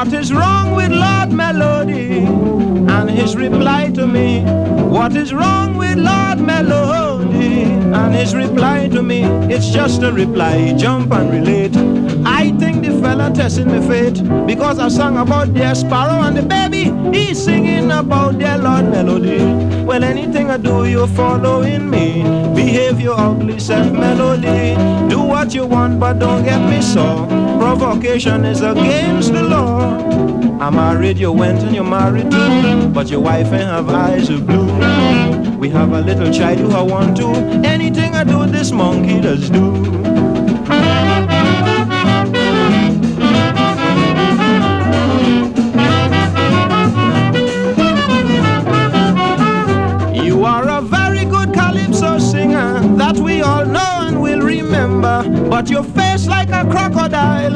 What is wrong with Lord Melody? And his reply to me, What is wrong with Lord Melody? And his reply to me, It's just a reply, jump and relate. I fella testing me fate because I sang about their sparrow and the baby. He's singing about their Lord Melody. Well, anything I do, you're following me. Behave your ugly self melody. Do what you want, but don't get me so. Provocation is against the law. I'm married, you went and you're married too. But your wife ain't have eyes of blue. We have a little child who I want to. Anything I do, this monkey does do. But your face like a crocodile,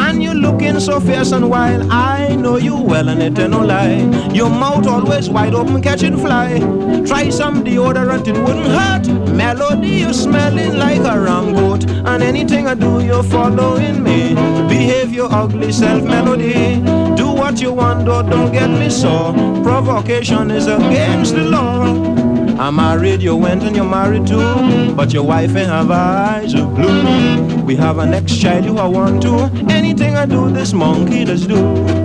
and you looking so fierce and wild. I know you well, and it ain't no lie. Your mouth always wide open, catching fly. Try some deodorant, it wouldn't hurt. Melody, you smelling like a wrong boat, and anything I do, you're following me. Behave your ugly self, melody. Do what you want, though, don't get me so. Provocation is against the law. I'm married, you went and you're married too. But your wife ain't have eyes of blue. We have a next child you I want to. Anything I do, this monkey does do.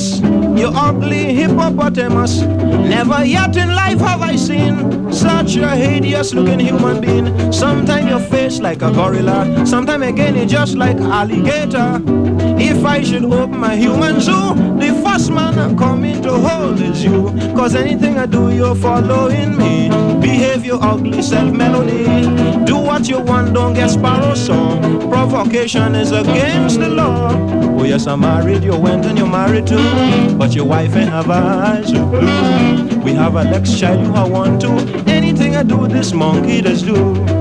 Circus, you ugly hippopotamus. Never yet in life have I seen such a hideous looking human being. Sometimes your face like a gorilla, sometimes again you just like alligator. If I should open my human zoo, first man I'm coming to hold is you. Cause anything I do, you're following me. Behave your ugly self melody. Do what you want, don't get sparrow song. Provocation is against the law. Oh yes, I'm married, you went and you're married too. But your wife ain't have eyes of blue. We have a next child you I want to. Anything I do, this monkey does do.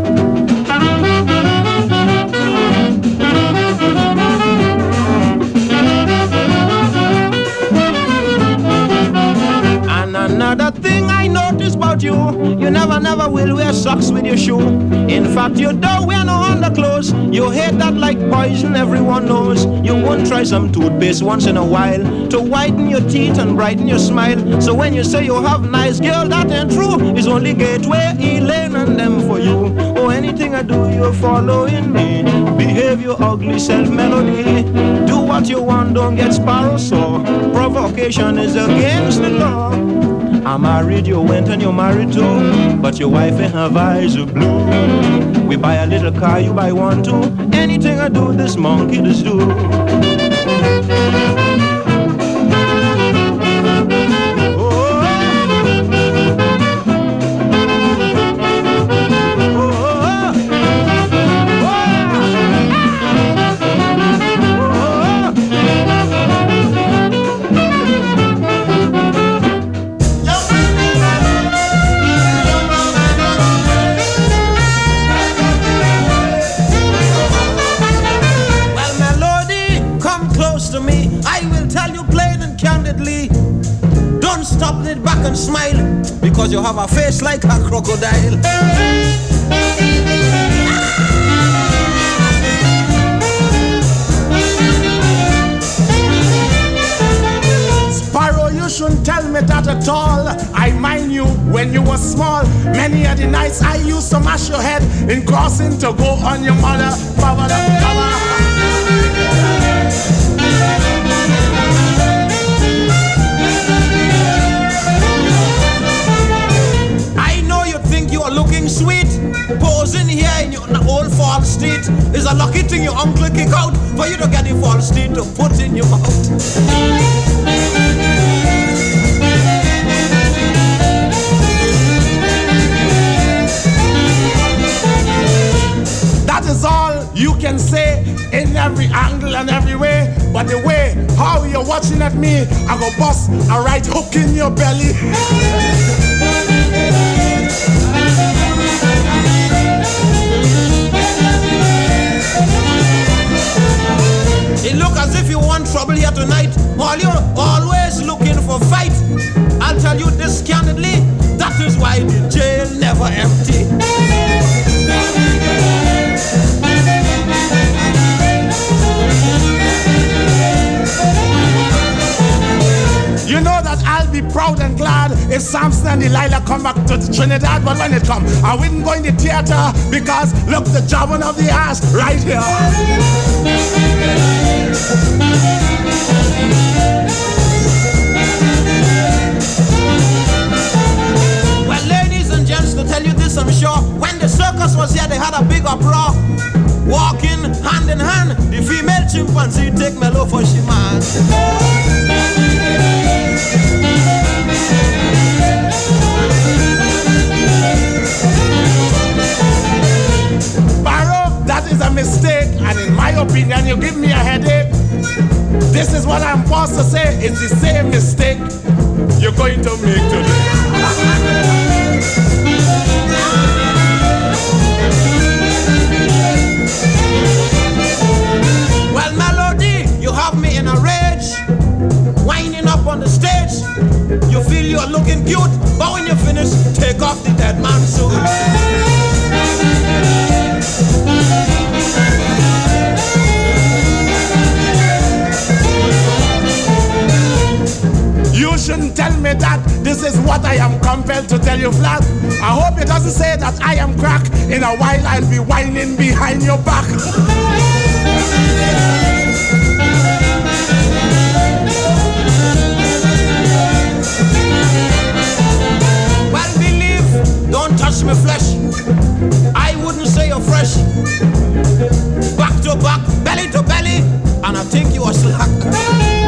About you, you never, never will wear socks with your shoe. In fact, you don't wear no underclothes. You hate that like poison, everyone knows. You won't try some toothpaste once in a while to whiten your teeth and brighten your smile. So when you say you have nice girl, that ain't true. It's only Gateway, Elaine, and them for you. Oh, anything I do, you're following me. Behave your ugly self melody. Do what you want, don't get sparrow sore. Provocation is against the law. I'm married, you went and you're married too. But your wife ain't have eyes of blue. We buy a little car, you buy one too. Anything I do, this monkey does do. It back and smile because you have a face like a crocodile. Sparrow, you shouldn't tell me that at all. I mind you when you were small. Many of the nights I used to mash your head in crossing to go on your mother. Baba, da, baba. Posing here in your old Fall Street is a lucky thing your uncle kick out for you to get the Fall Street to put in your mouth. That is all you can say in every angle and every way. But the way how you're watching at me, I go bust a right hook in your belly. It look as if you want trouble here tonight. All you always looking for fight. I'll tell you this candidly. That is why the jail never empty. You know that I'll be proud and glad if Samson and Delilah come back to Trinidad. But when it come, I wouldn't go in the theater because look, the jabbing of the ass right here. Well, ladies and gents, to tell you this, I'm sure when the circus was here, they had a big uproar. Walking hand in hand, the female chimpanzee take Mellow for she man. That is a mistake, and in my opinion, you give me a headache. This is what I'm forced to say. It's the same mistake you're going to make today. Well, Melody, you have me in a rage. Winding up on the stage. You feel you're looking cute, but when you finish, take off the dead man tell me that this is what I am compelled to tell you flat. I hope it doesn't say that I am crack. In a while, I'll be whining behind your back. Well, believe, don't touch me flesh. I wouldn't say you're fresh. Back to back, belly to belly, and I think you are slack.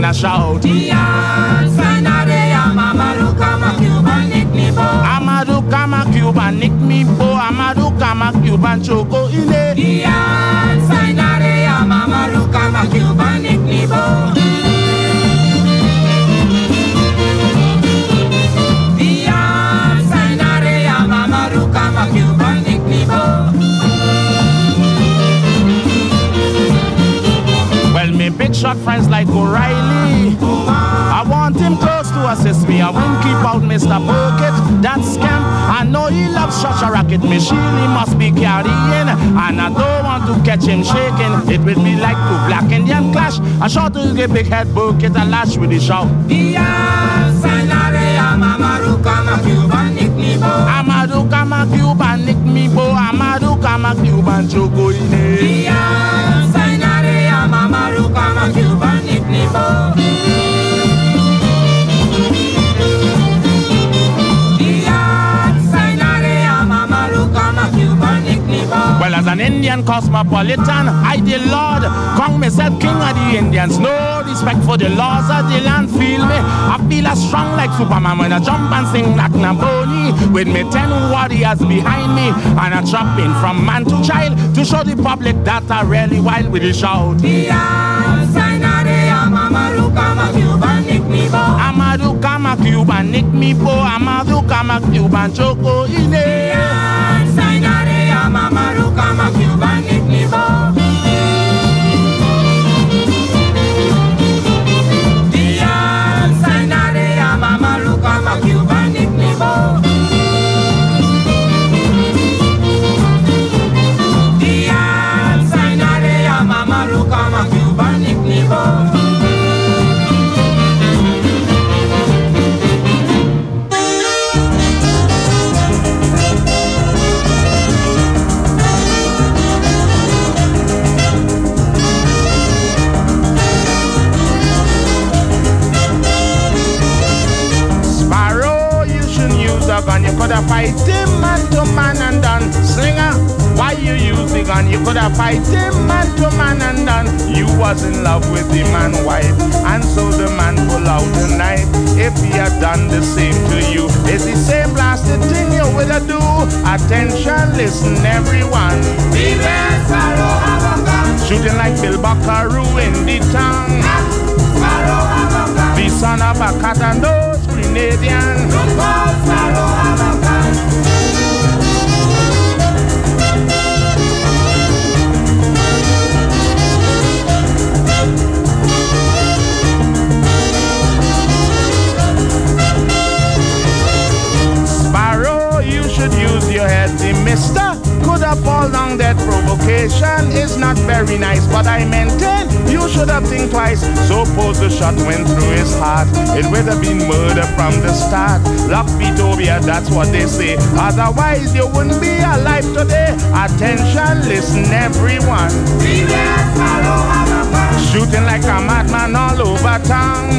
Me in jail when I shout. Amadu kama Cuban nick me bo Amadu kama Cuban choco Mr. Pocket, that scamp. I know he loves such a racket machine, he must be carrying. And I don't want to catch him shaking. It will be like two black Indian clash. I shot to get big head bucket and lash with the shout. Amadou kama Cuban nick me bo Amadou kama Cuban nick me bo Amadou kama Cuban choco ine Iya Sainare Amadou kama Cuban nick me bo Well, as an Indian cosmopolitan, I the Lord, call myself king of the Indians. No respect for the laws of the land. Feel me? I feel as strong like Superman when I jump and sing like Namboni. With me ten warriors behind me, and drop in from man to child to show the public that I really wild with the shout. Amadou kama Cuban nick me bo Amadou kama Cuban choco ine Sainare Amadou kama Cuban nick me bo gun. Coulda fight him man to man and done. Slinger, why you use the gun? You coulda fight him man to man and done. You was in love with the man wife, and so the man pull out the knife. If he had done the same to you, it's the same blasted thing you woulda do. Attention, listen everyone. Shooting like Bill Buckaroo in the tongue. The son of a cat and those Grenadian. Sparrow, use head, the mister. Could have fall down that provocation is not very nice, but I maintain you should have think twice. Suppose the shot went through his heart, it would have been murder from the start. Luck Vitobia, that's what they say. Otherwise, you wouldn't be alive today. Attention, listen, everyone. Shooting like a madman all over town.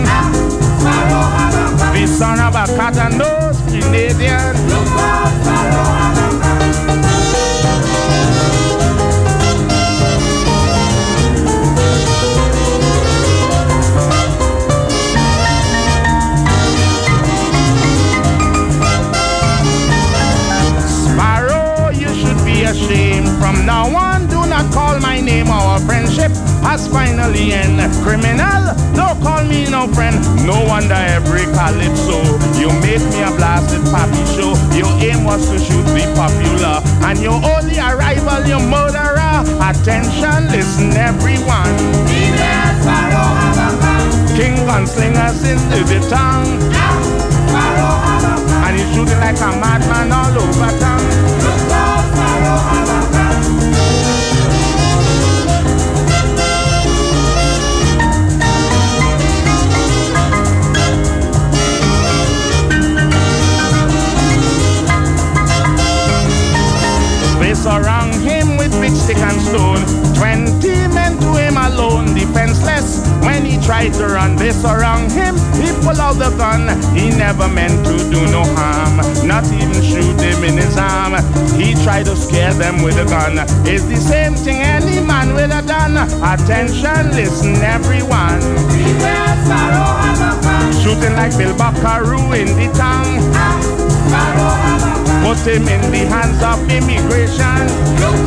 The son of a cat and nose Canadian. From now on, do not call my name. Our friendship has finally ended. Criminal, don't call me no friend. No wonder every calypso. You made me a blasted poppy show. Your aim was to shoot the popular. And your only arrival, your murderer. Attention, listen everyone. King gunslingers into the tongue. And he's shooting like a madman all over town. Surround him with big stick and stone. Twenty men to him alone, defenseless. When he tried to run, they surround him. He pull out the gun. He never meant to do no harm, not even shoot him in his arm. He tried to scare them with a gun. It's the same thing any man would have done. Attention, listen, everyone. Shooting like Bill Buckaroo in the tongue. Ah, Put him in the hands of immigration. This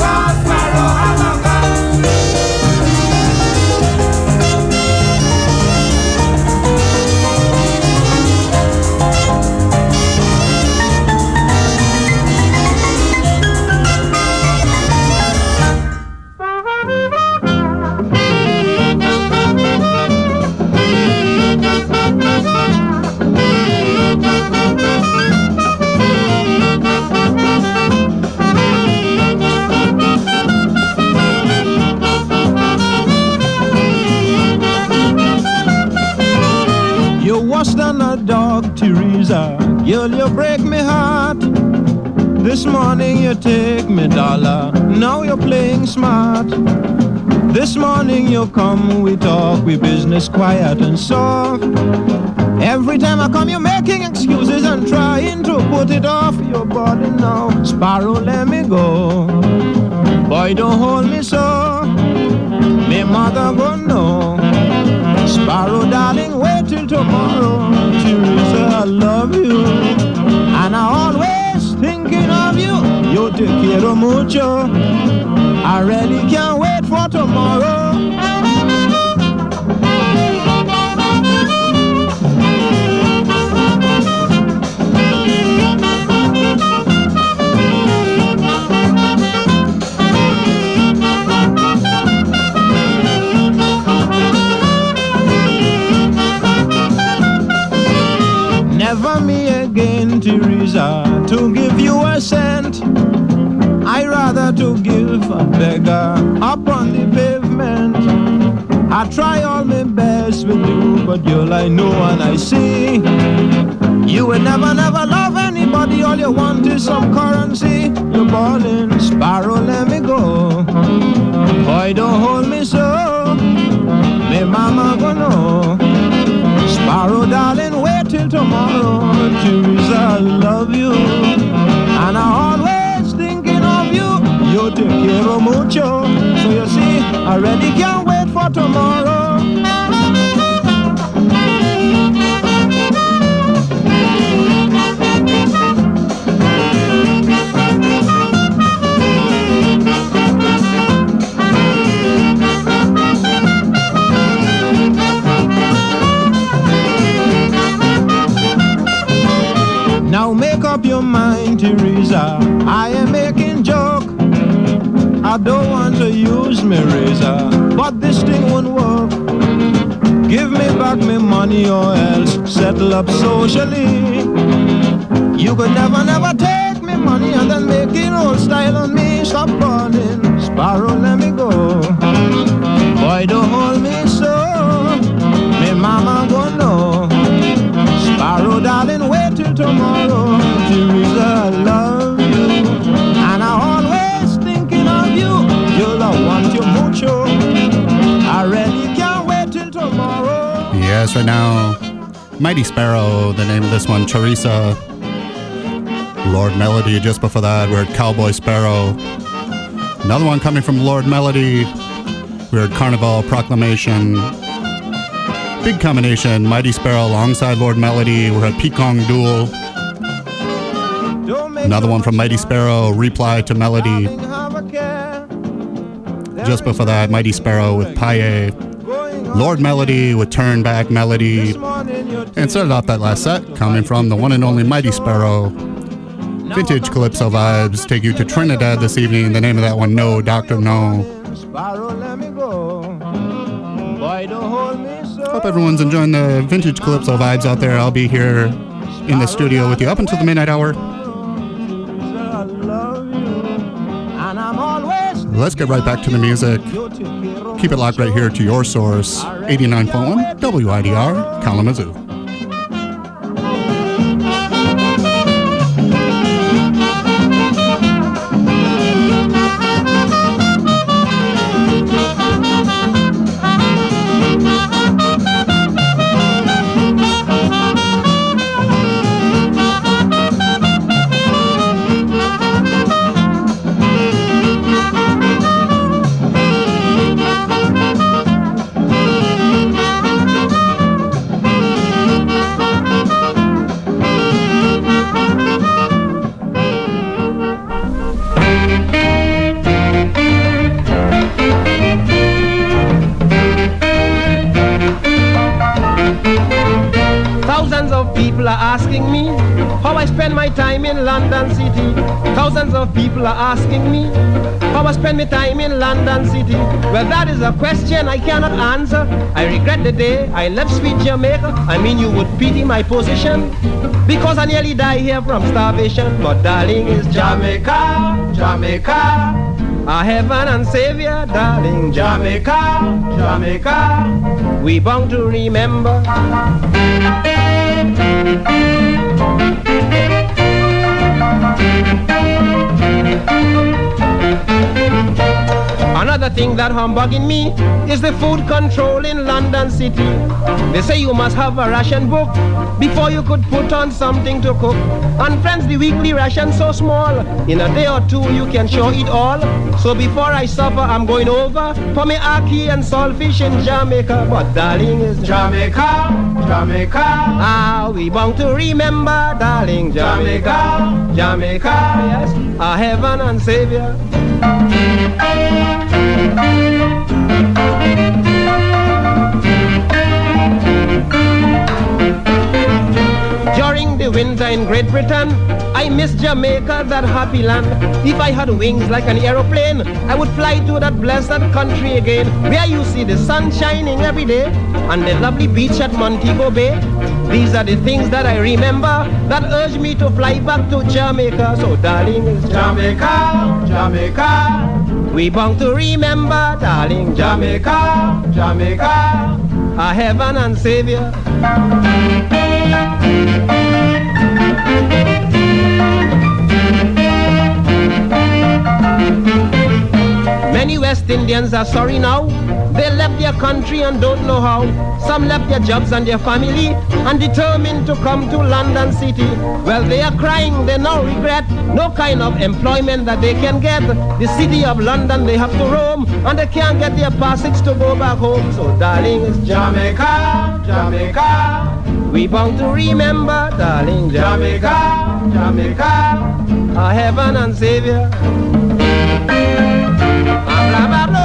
take me dollar, now you're playing smart. This morning you come, we talk, we business quiet and soft. Every time I come, you're making excuses and trying to put it off your body now. Sparrow, let me go. Boy, don't hold me so. Me mother go no. Sparrow, darling, wait till tomorrow. Teresa, I love you. And I always thinking of you. Yo te quiero mucho. I really can't wait for tomorrow. Never me again, Teresa, to give you a cent. I rather to give a beggar up on the pavement. I try all my best with you, but you're like no one I see. You will never, never love anybody. All you want is some currency. You're balling, sparrow, let me go. Boy, don't hold me so. Me mama gonna know. Sparrow, darling, wait till tomorrow. Teresa, I love you. And I Yo te quiero mucho. So you see, I really can't wait for tomorrow. Now make up your mind, Teresa. I am making. I don't want to use my razor, but this thing won't work. Give me back my money or else settle up socially. You could never, never take me money and then make it old style on me. Stop burning, sparrow, let me go. Boy, don't hold me so. Me mama gonna know. Sparrow, darling, wait till tomorrow. Teresa, love I really can't wait till tomorrow. Yes, right now, Mighty Sparrow, the name of this one, Teresa. Lord Melody, just before that, we heard Cowboy Sparrow. Another one coming from Lord Melody, we heard Carnival Proclamation. Big combination, Mighty Sparrow alongside Lord Melody, we heard Picong Duel. Another one from Mighty Sparrow, Reply to Melody. Just before that, Mighty Sparrow with Paye. Lord Melody with Turn Back Melody. And started off that last set coming from the one and only Mighty Sparrow. Vintage Calypso vibes take you to Trinidad this evening. The name of that one, No, Doctor No. Hope everyone's enjoying the vintage Calypso vibes out there. I'll be here in the studio with you up until the midnight hour. Let's get right back to the music. Keep it locked right here to your source, 89.1 WIDR Kalamazoo. Is a question I cannot answer. I regret the day I left sweet Jamaica. I mean, you would pity my position because I nearly die here from starvation. But darling, is Jamaica, Jamaica. Our heaven and savior, darling Jamaica, Jamaica. We bound to remember. Thing that humbugging me is the food control in London City. They say you must have a ration book before you could put on something to cook. And friends, the weekly ration so small. In a day or two, you can sure eat all. So before I suffer, I'm going over for me ackee and saltfish in Jamaica. But darling, is Jamaica, Jamaica. Ah, we bound to remember, darling, Jamaica, Jamaica. Yes, our heaven and savior. During the winter in Great Britain, I miss Jamaica, that happy land. If I had wings like an aeroplane, I would fly to that blessed country again, where you see the sun shining every day and the lovely beach at Montego Bay. These are the things that I remember that urge me to fly back to Jamaica. So darling, it's Jamaica, Jamaica. We bound to remember, darling, Jamaica, Jamaica, our heaven and savior. Many West Indians are sorry now. They left their country and don't know how. Some left their jobs and their family and determined to come to London City. Well, they are crying, they now regret no kind of employment that they can get. The city of London they have to roam and they can't get their passage to go back home. So, darling, it's Jamaica, Jamaica. We bound to remember, darling, Jamaica, Jamaica, our heaven and savior. Blah, blah, blah,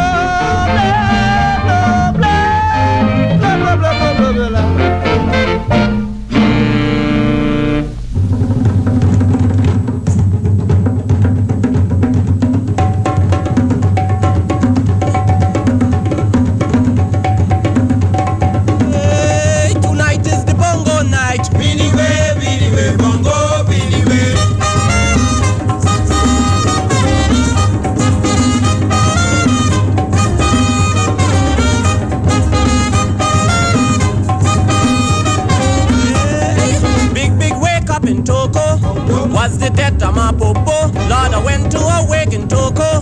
Was the death of my popo? Lord, I went to a wake in Toco.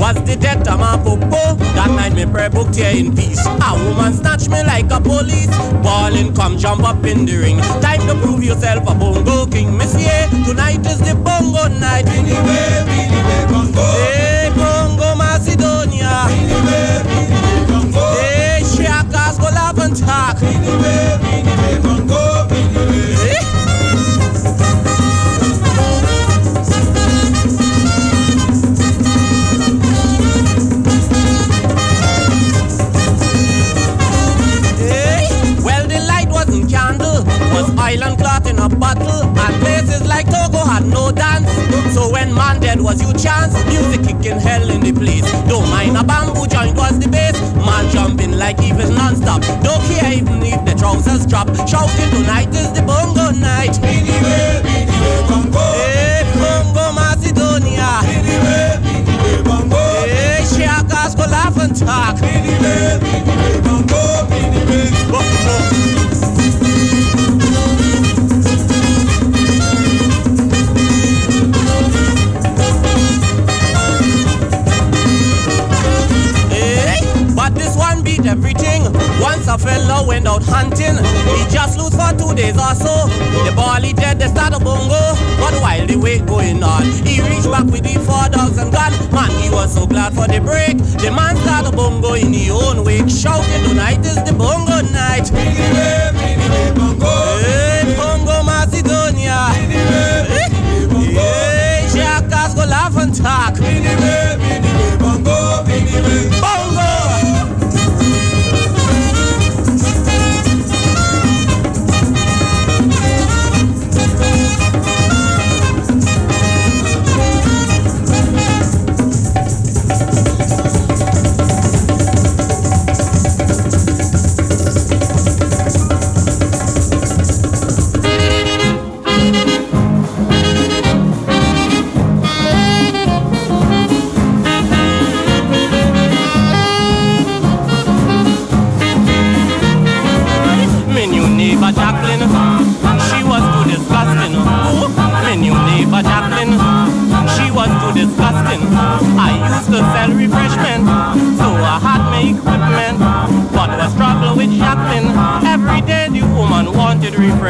Was the death of my popo? That night me prayer book here in peace. A woman snatch me like a police. Ballin', come jump up in the ring. Time to prove yourself a bongo king. Monsieur, eh? tonight is the bongo night. Anyway, anyway, bongo. Hey, bongo Macedonia. Anyway, anyway, bongo. Eh, hey, shakas go laugh and talk. Anyway, anyway, bongo, anyway. Was oil and cloth in a bottle. And places like Toco had no dance. So when man dead was you chance, music kicking hell in the place. Don't mind a bamboo joint was the bass. Man jumping like if it's non-stop. Don't care even if the trousers drop. Shouting tonight is the bongo night. Anyway, anyway, bongo. Hey, bongo Macedonia. Anyway, anyway, bongo. Eh, hey, shakas go laugh and talk. Anyway. Anyway, bongo. Once a fella went out hunting, he just lose for two days or so. The ball he dead, they start a bongo. But while the wait going on, he reached back with the four dogs and gun. Man, he was so glad for the break. The man start a bongo in his own wake, shouting tonight is the bongo night. Hey, bongo Macedonia. Hey, Shakas go laugh and talk. Bongo,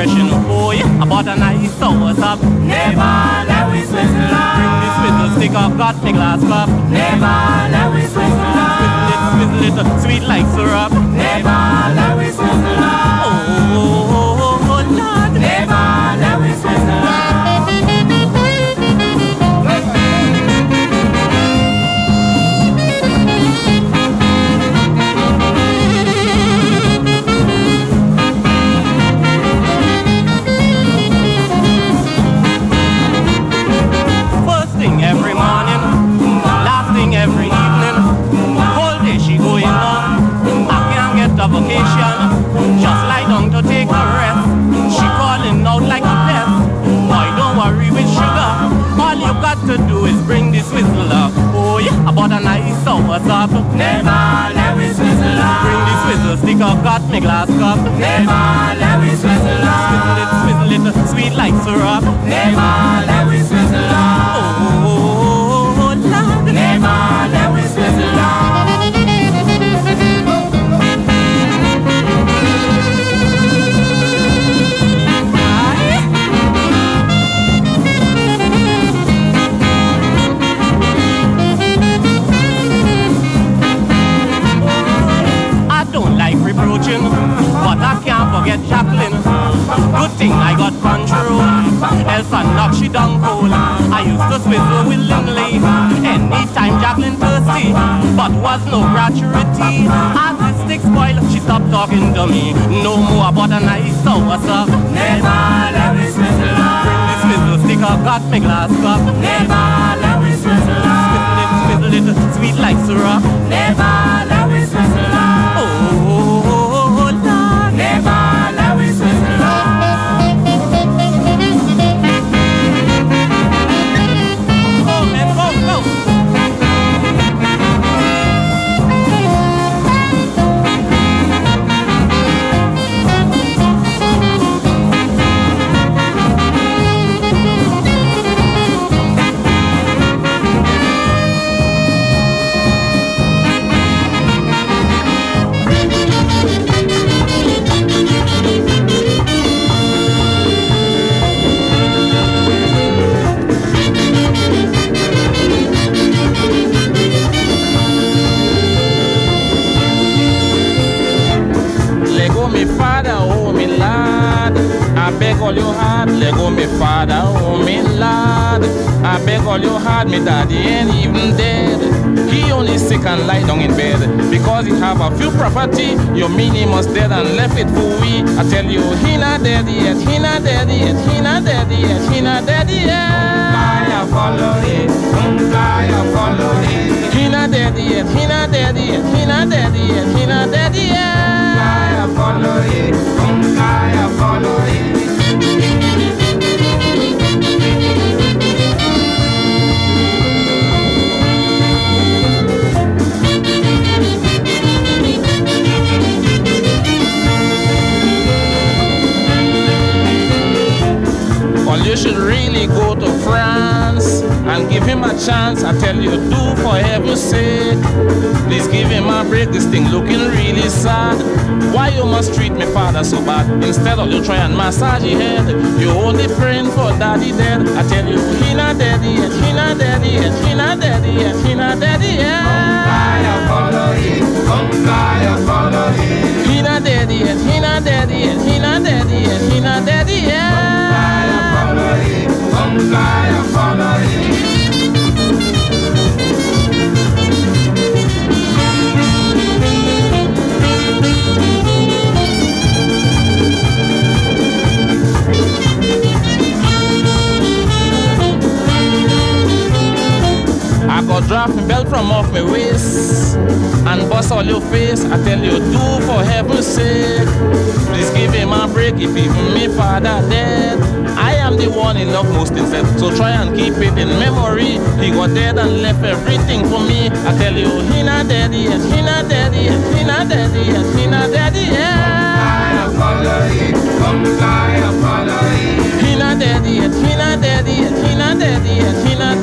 wanted refreshing. Oh boy, I bought a nice sour up. Never let we swizzle up. Bring this swizzle stick up, got me glass cup. Never let we swizzle up. Swizzle it, swizzle it, sweet like syrup. Never got to do is bring this whistle up. Oh yeah, I bought a nice sour top. Never let we swizzle up. Bring this swizzle stick up, got me glass cup. Never let we swizzle up. Swizzle it, swizzle it, sweet like syrup. Never let we Good thing I got control, else I knock she down cold. I used to swizzle willingly, anytime Jacqueline thirsty, but was no gratuity. As the stick spoil, she stopped talking to me. No more about a nice sour stuff. Never let we swizzle up. This swizzle stick up, got me glass cup. Never let we swizzle up. Swizzle it, swizzle it, sweet like syrup. Never I beg all you hard, Lego me father, oh me lad. I beg all you hard, me daddy ain't even dead. He only sick and lie down in bed because he have a few property. Your mini must dead and left it for we. I tell you, he not dead yet, he not dead yet, he not dead yet, he not dead yet. I follow it, mm, I follow it. He not dead yet, he not dead yet, he not dead yet, he not dead yet. I follow it, mm, I follow it. Well, you should really go to France and give him a chance. I tell you, do for heaven's sake. Please give him a break. This thing looking really sad. Why you must treat me father so bad? Instead of you try and massage your head, you only praying for daddy dead. I tell you, he not dead yet, he not dead yet, he not dead yet, he not dead yet. Come I follow it, I follow it. He not dead yet, he not dead yet, he not dead yet, he not dead yet. I got dropping belt from off my waist and bust all your face. I tell you, do for heaven's sake. Please give him a break if even me father dead. Am the one he love most instead. So try and keep it in memory. He got dead and left everything for me. I tell you, he not dead yet, he not dead yet, he not dead yet, he not dead yet. He not dead yet, he not dead yet, he not dead yet, he not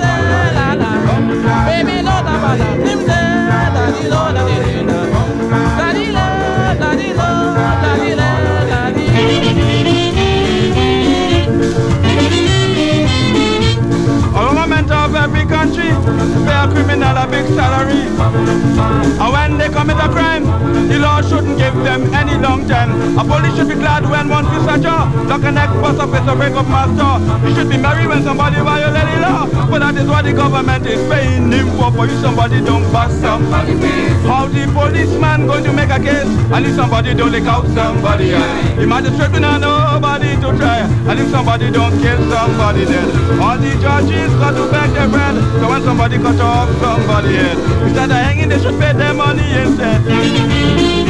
Thank you dead yet. And when they commit a crime, the law shouldn't give them any long time. A police should be glad when one feels a jaw. Lock an it's a break up master. You should be merry when somebody violate the law. But that is what the government is paying him for. For you somebody don't bust somebody How the policeman going to make a case? And if somebody don't lick out somebody else. The magistrate will not nobody to try. And if somebody don't kill somebody dead. All the judges got to beg their bread. So when somebody cut off somebody head. Instead of hanging, they should pay their money instead.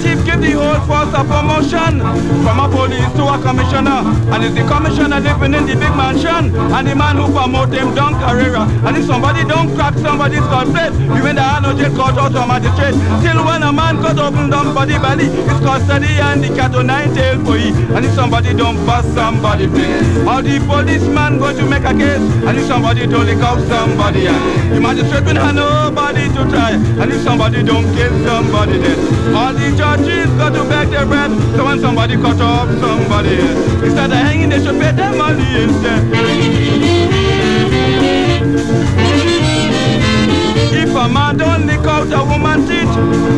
Chief give the whole force a promotion from a police to a commissioner. And it's the commissioner living in the big mansion. And the man who promote him down Carrera. And if somebody don't crack somebody's plate, you in the hand of jail court or to magistrate. Till when a man cut open down body belly, it's custody and the cat on nine tail for you. And if somebody don't bust somebody place, how the policeman going to make a case? And if somebody don't lick out somebody, and the magistrate will have nobody to try. And if somebody don't kill somebody dead, all the judges got to beg their bread. So when somebody cut off somebody instead of hanging, they should pay their money instead. If a man don't lick out a woman's teeth,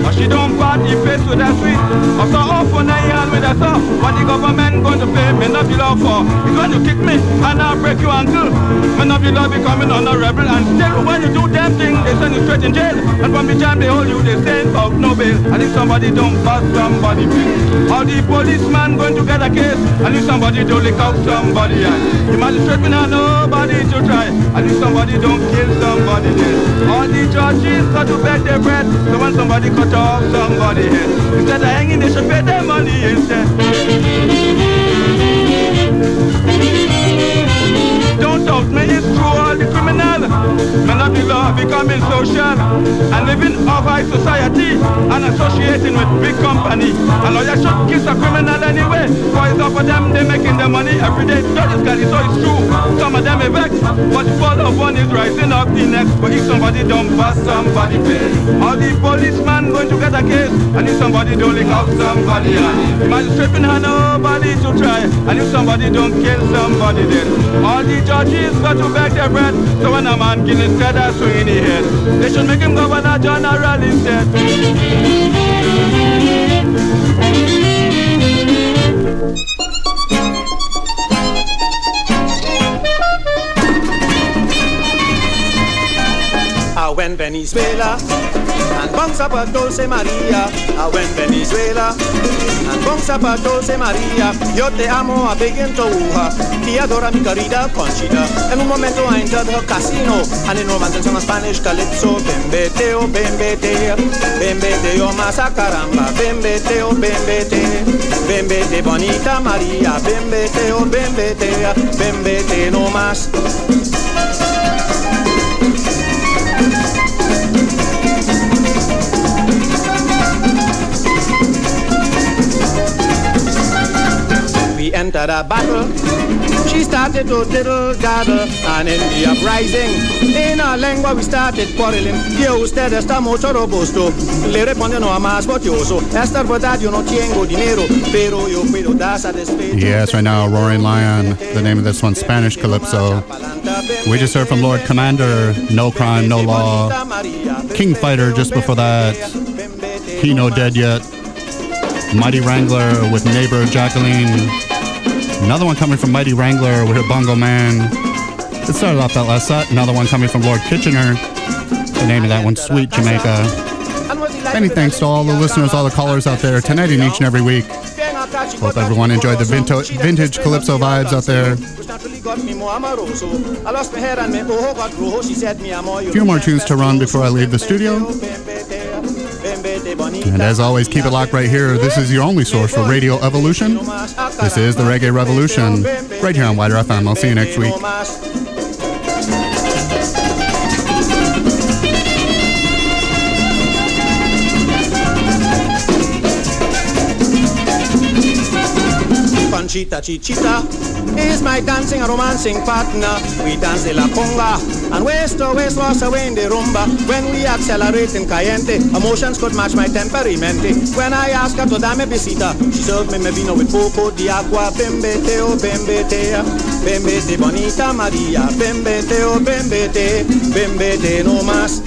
or she don't part the face with a sweet, or so off on a yarn with a saw, what the government going to pay me not law for? He's going to kick me and I'll break your ankle. Me not law becoming honorable and still when you do them thing, they send you straight in jail. And from the time they hold you, they say out no bail. And if somebody don't bust somebody, how the policeman going to get a case? And if somebody don't lick out somebody, and the magistrate will have nobody to try. And if somebody don't kill somebody, then all the judges got to beg their bread. So when somebody cut off somebody head, instead of hanging, they should pay their money instead. Don't me, it's true, all the criminal. Men of the law becoming social and living off high society and associating with big company. A lawyer should kiss a criminal anyway. For it's up for them, they making their money every day. Is Cali, so it's true. Some of them are vexed, but fall of one is rising up the next. But if somebody don't bust somebody pay, all the policeman going to get a case. And if somebody don't lick out somebody, the magistrate will have nobody to try. And if somebody don't kill somebody, then all the judges got to beg their bread. So when a man kill instead of swinging his head, they should make him governor general instead. I went Venezuela and bunks up a Dulce Maria. I went Venezuela and bunks up a Dulce Maria. Yo te amo a big into uha. Te adora mi querida Conchita. En un momento I entered her casino and in romance son Spanish calypso. Bembeteo, bembete, bembeteo masa caramba. Bembeteo, bembete, bembete bonita Maria. Bembeteo, bembete, bembete no más. Entered a battle. She started to diddle daddle, and in the uprising, in our lengua we started quarreling. Dio usted está mucho robusto. Le responde no más botioso. Esta verdad yo no tengo dinero, pero yo puedo dar satisfecho. Yes, right now, Roaring Lion. The name of this one, Spanish Calypso. We just heard from Lord Commander, No Crime, No Law. King Fighter just before that. He No Dead Yet. Mighty Wrangler with Neighbor Jacqueline. Another one coming from Mighty Wrangler with a Bongo Man. It started off that last set. Another one coming from Lord Kitchener. The name of that one, Sweet Jamaica. Many thanks to all the listeners, all the callers out there tonight and each and every week. Hope everyone enjoyed the vintage, vintage Calypso vibes out there. A few more tunes to run before I leave the studio. And as always, keep it locked right here. This is your only source for Radio Evolution. This is the Reggae Revolution, right here on WIDR FM. I'll see you next week. Conchita Chichita is my dancing and romancing partner. We dance de la conga And waist to oh, waist was away in the rumba. When we accelerate in caliente, emotions could match my temperamento. When I asked her to dame visita, she served me me vino with poco di agua. Bembete, oh bembete, bembete bonita Maria. Bembete, oh bembete, bembete no más.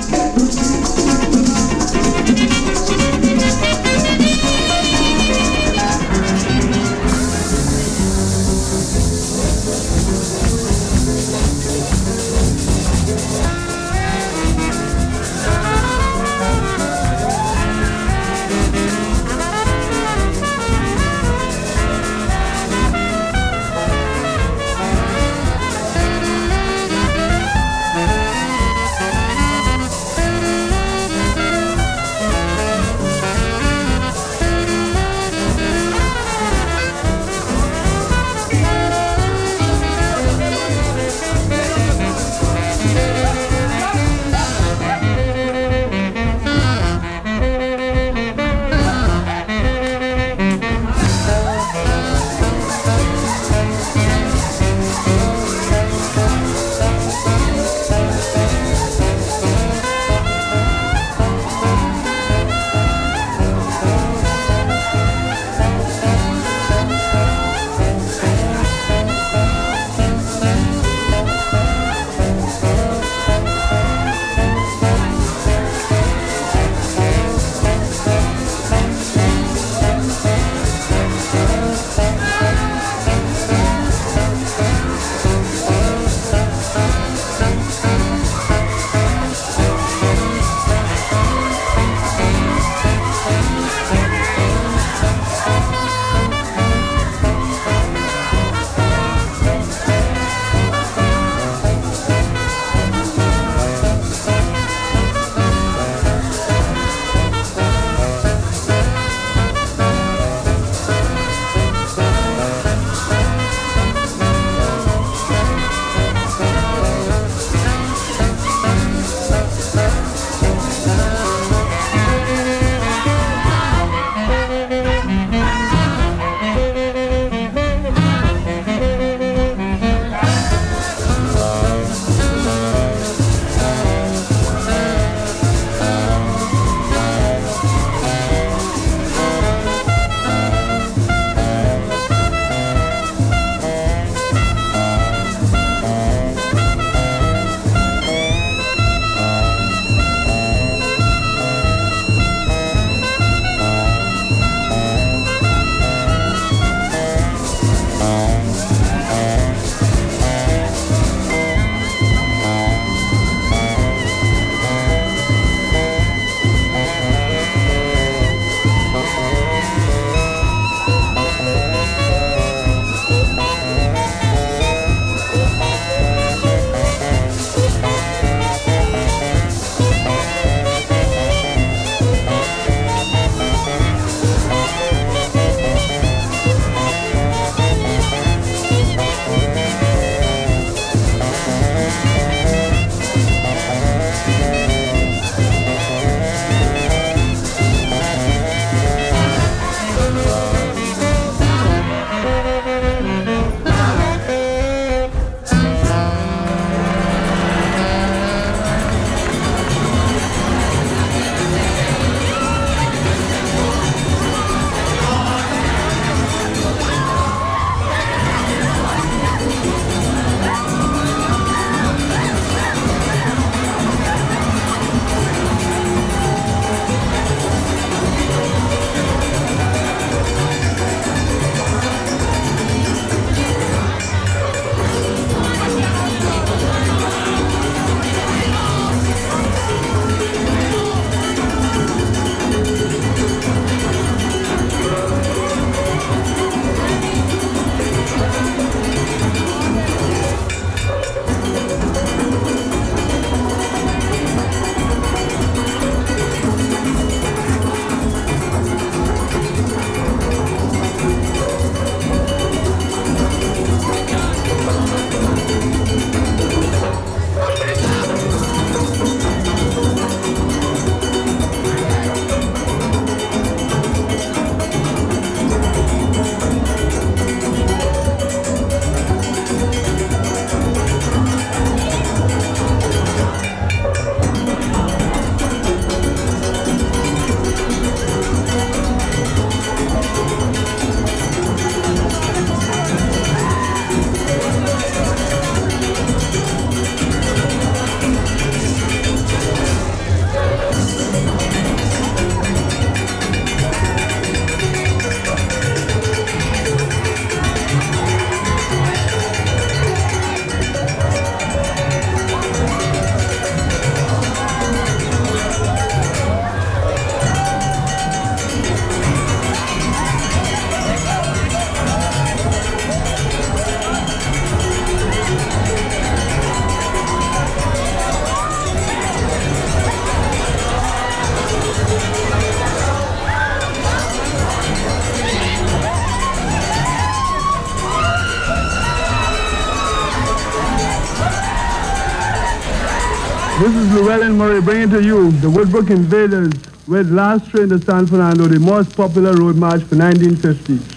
Bringing to you the Woodbrook Invaders with Last Train to San Fernando, the most popular road march for 1950.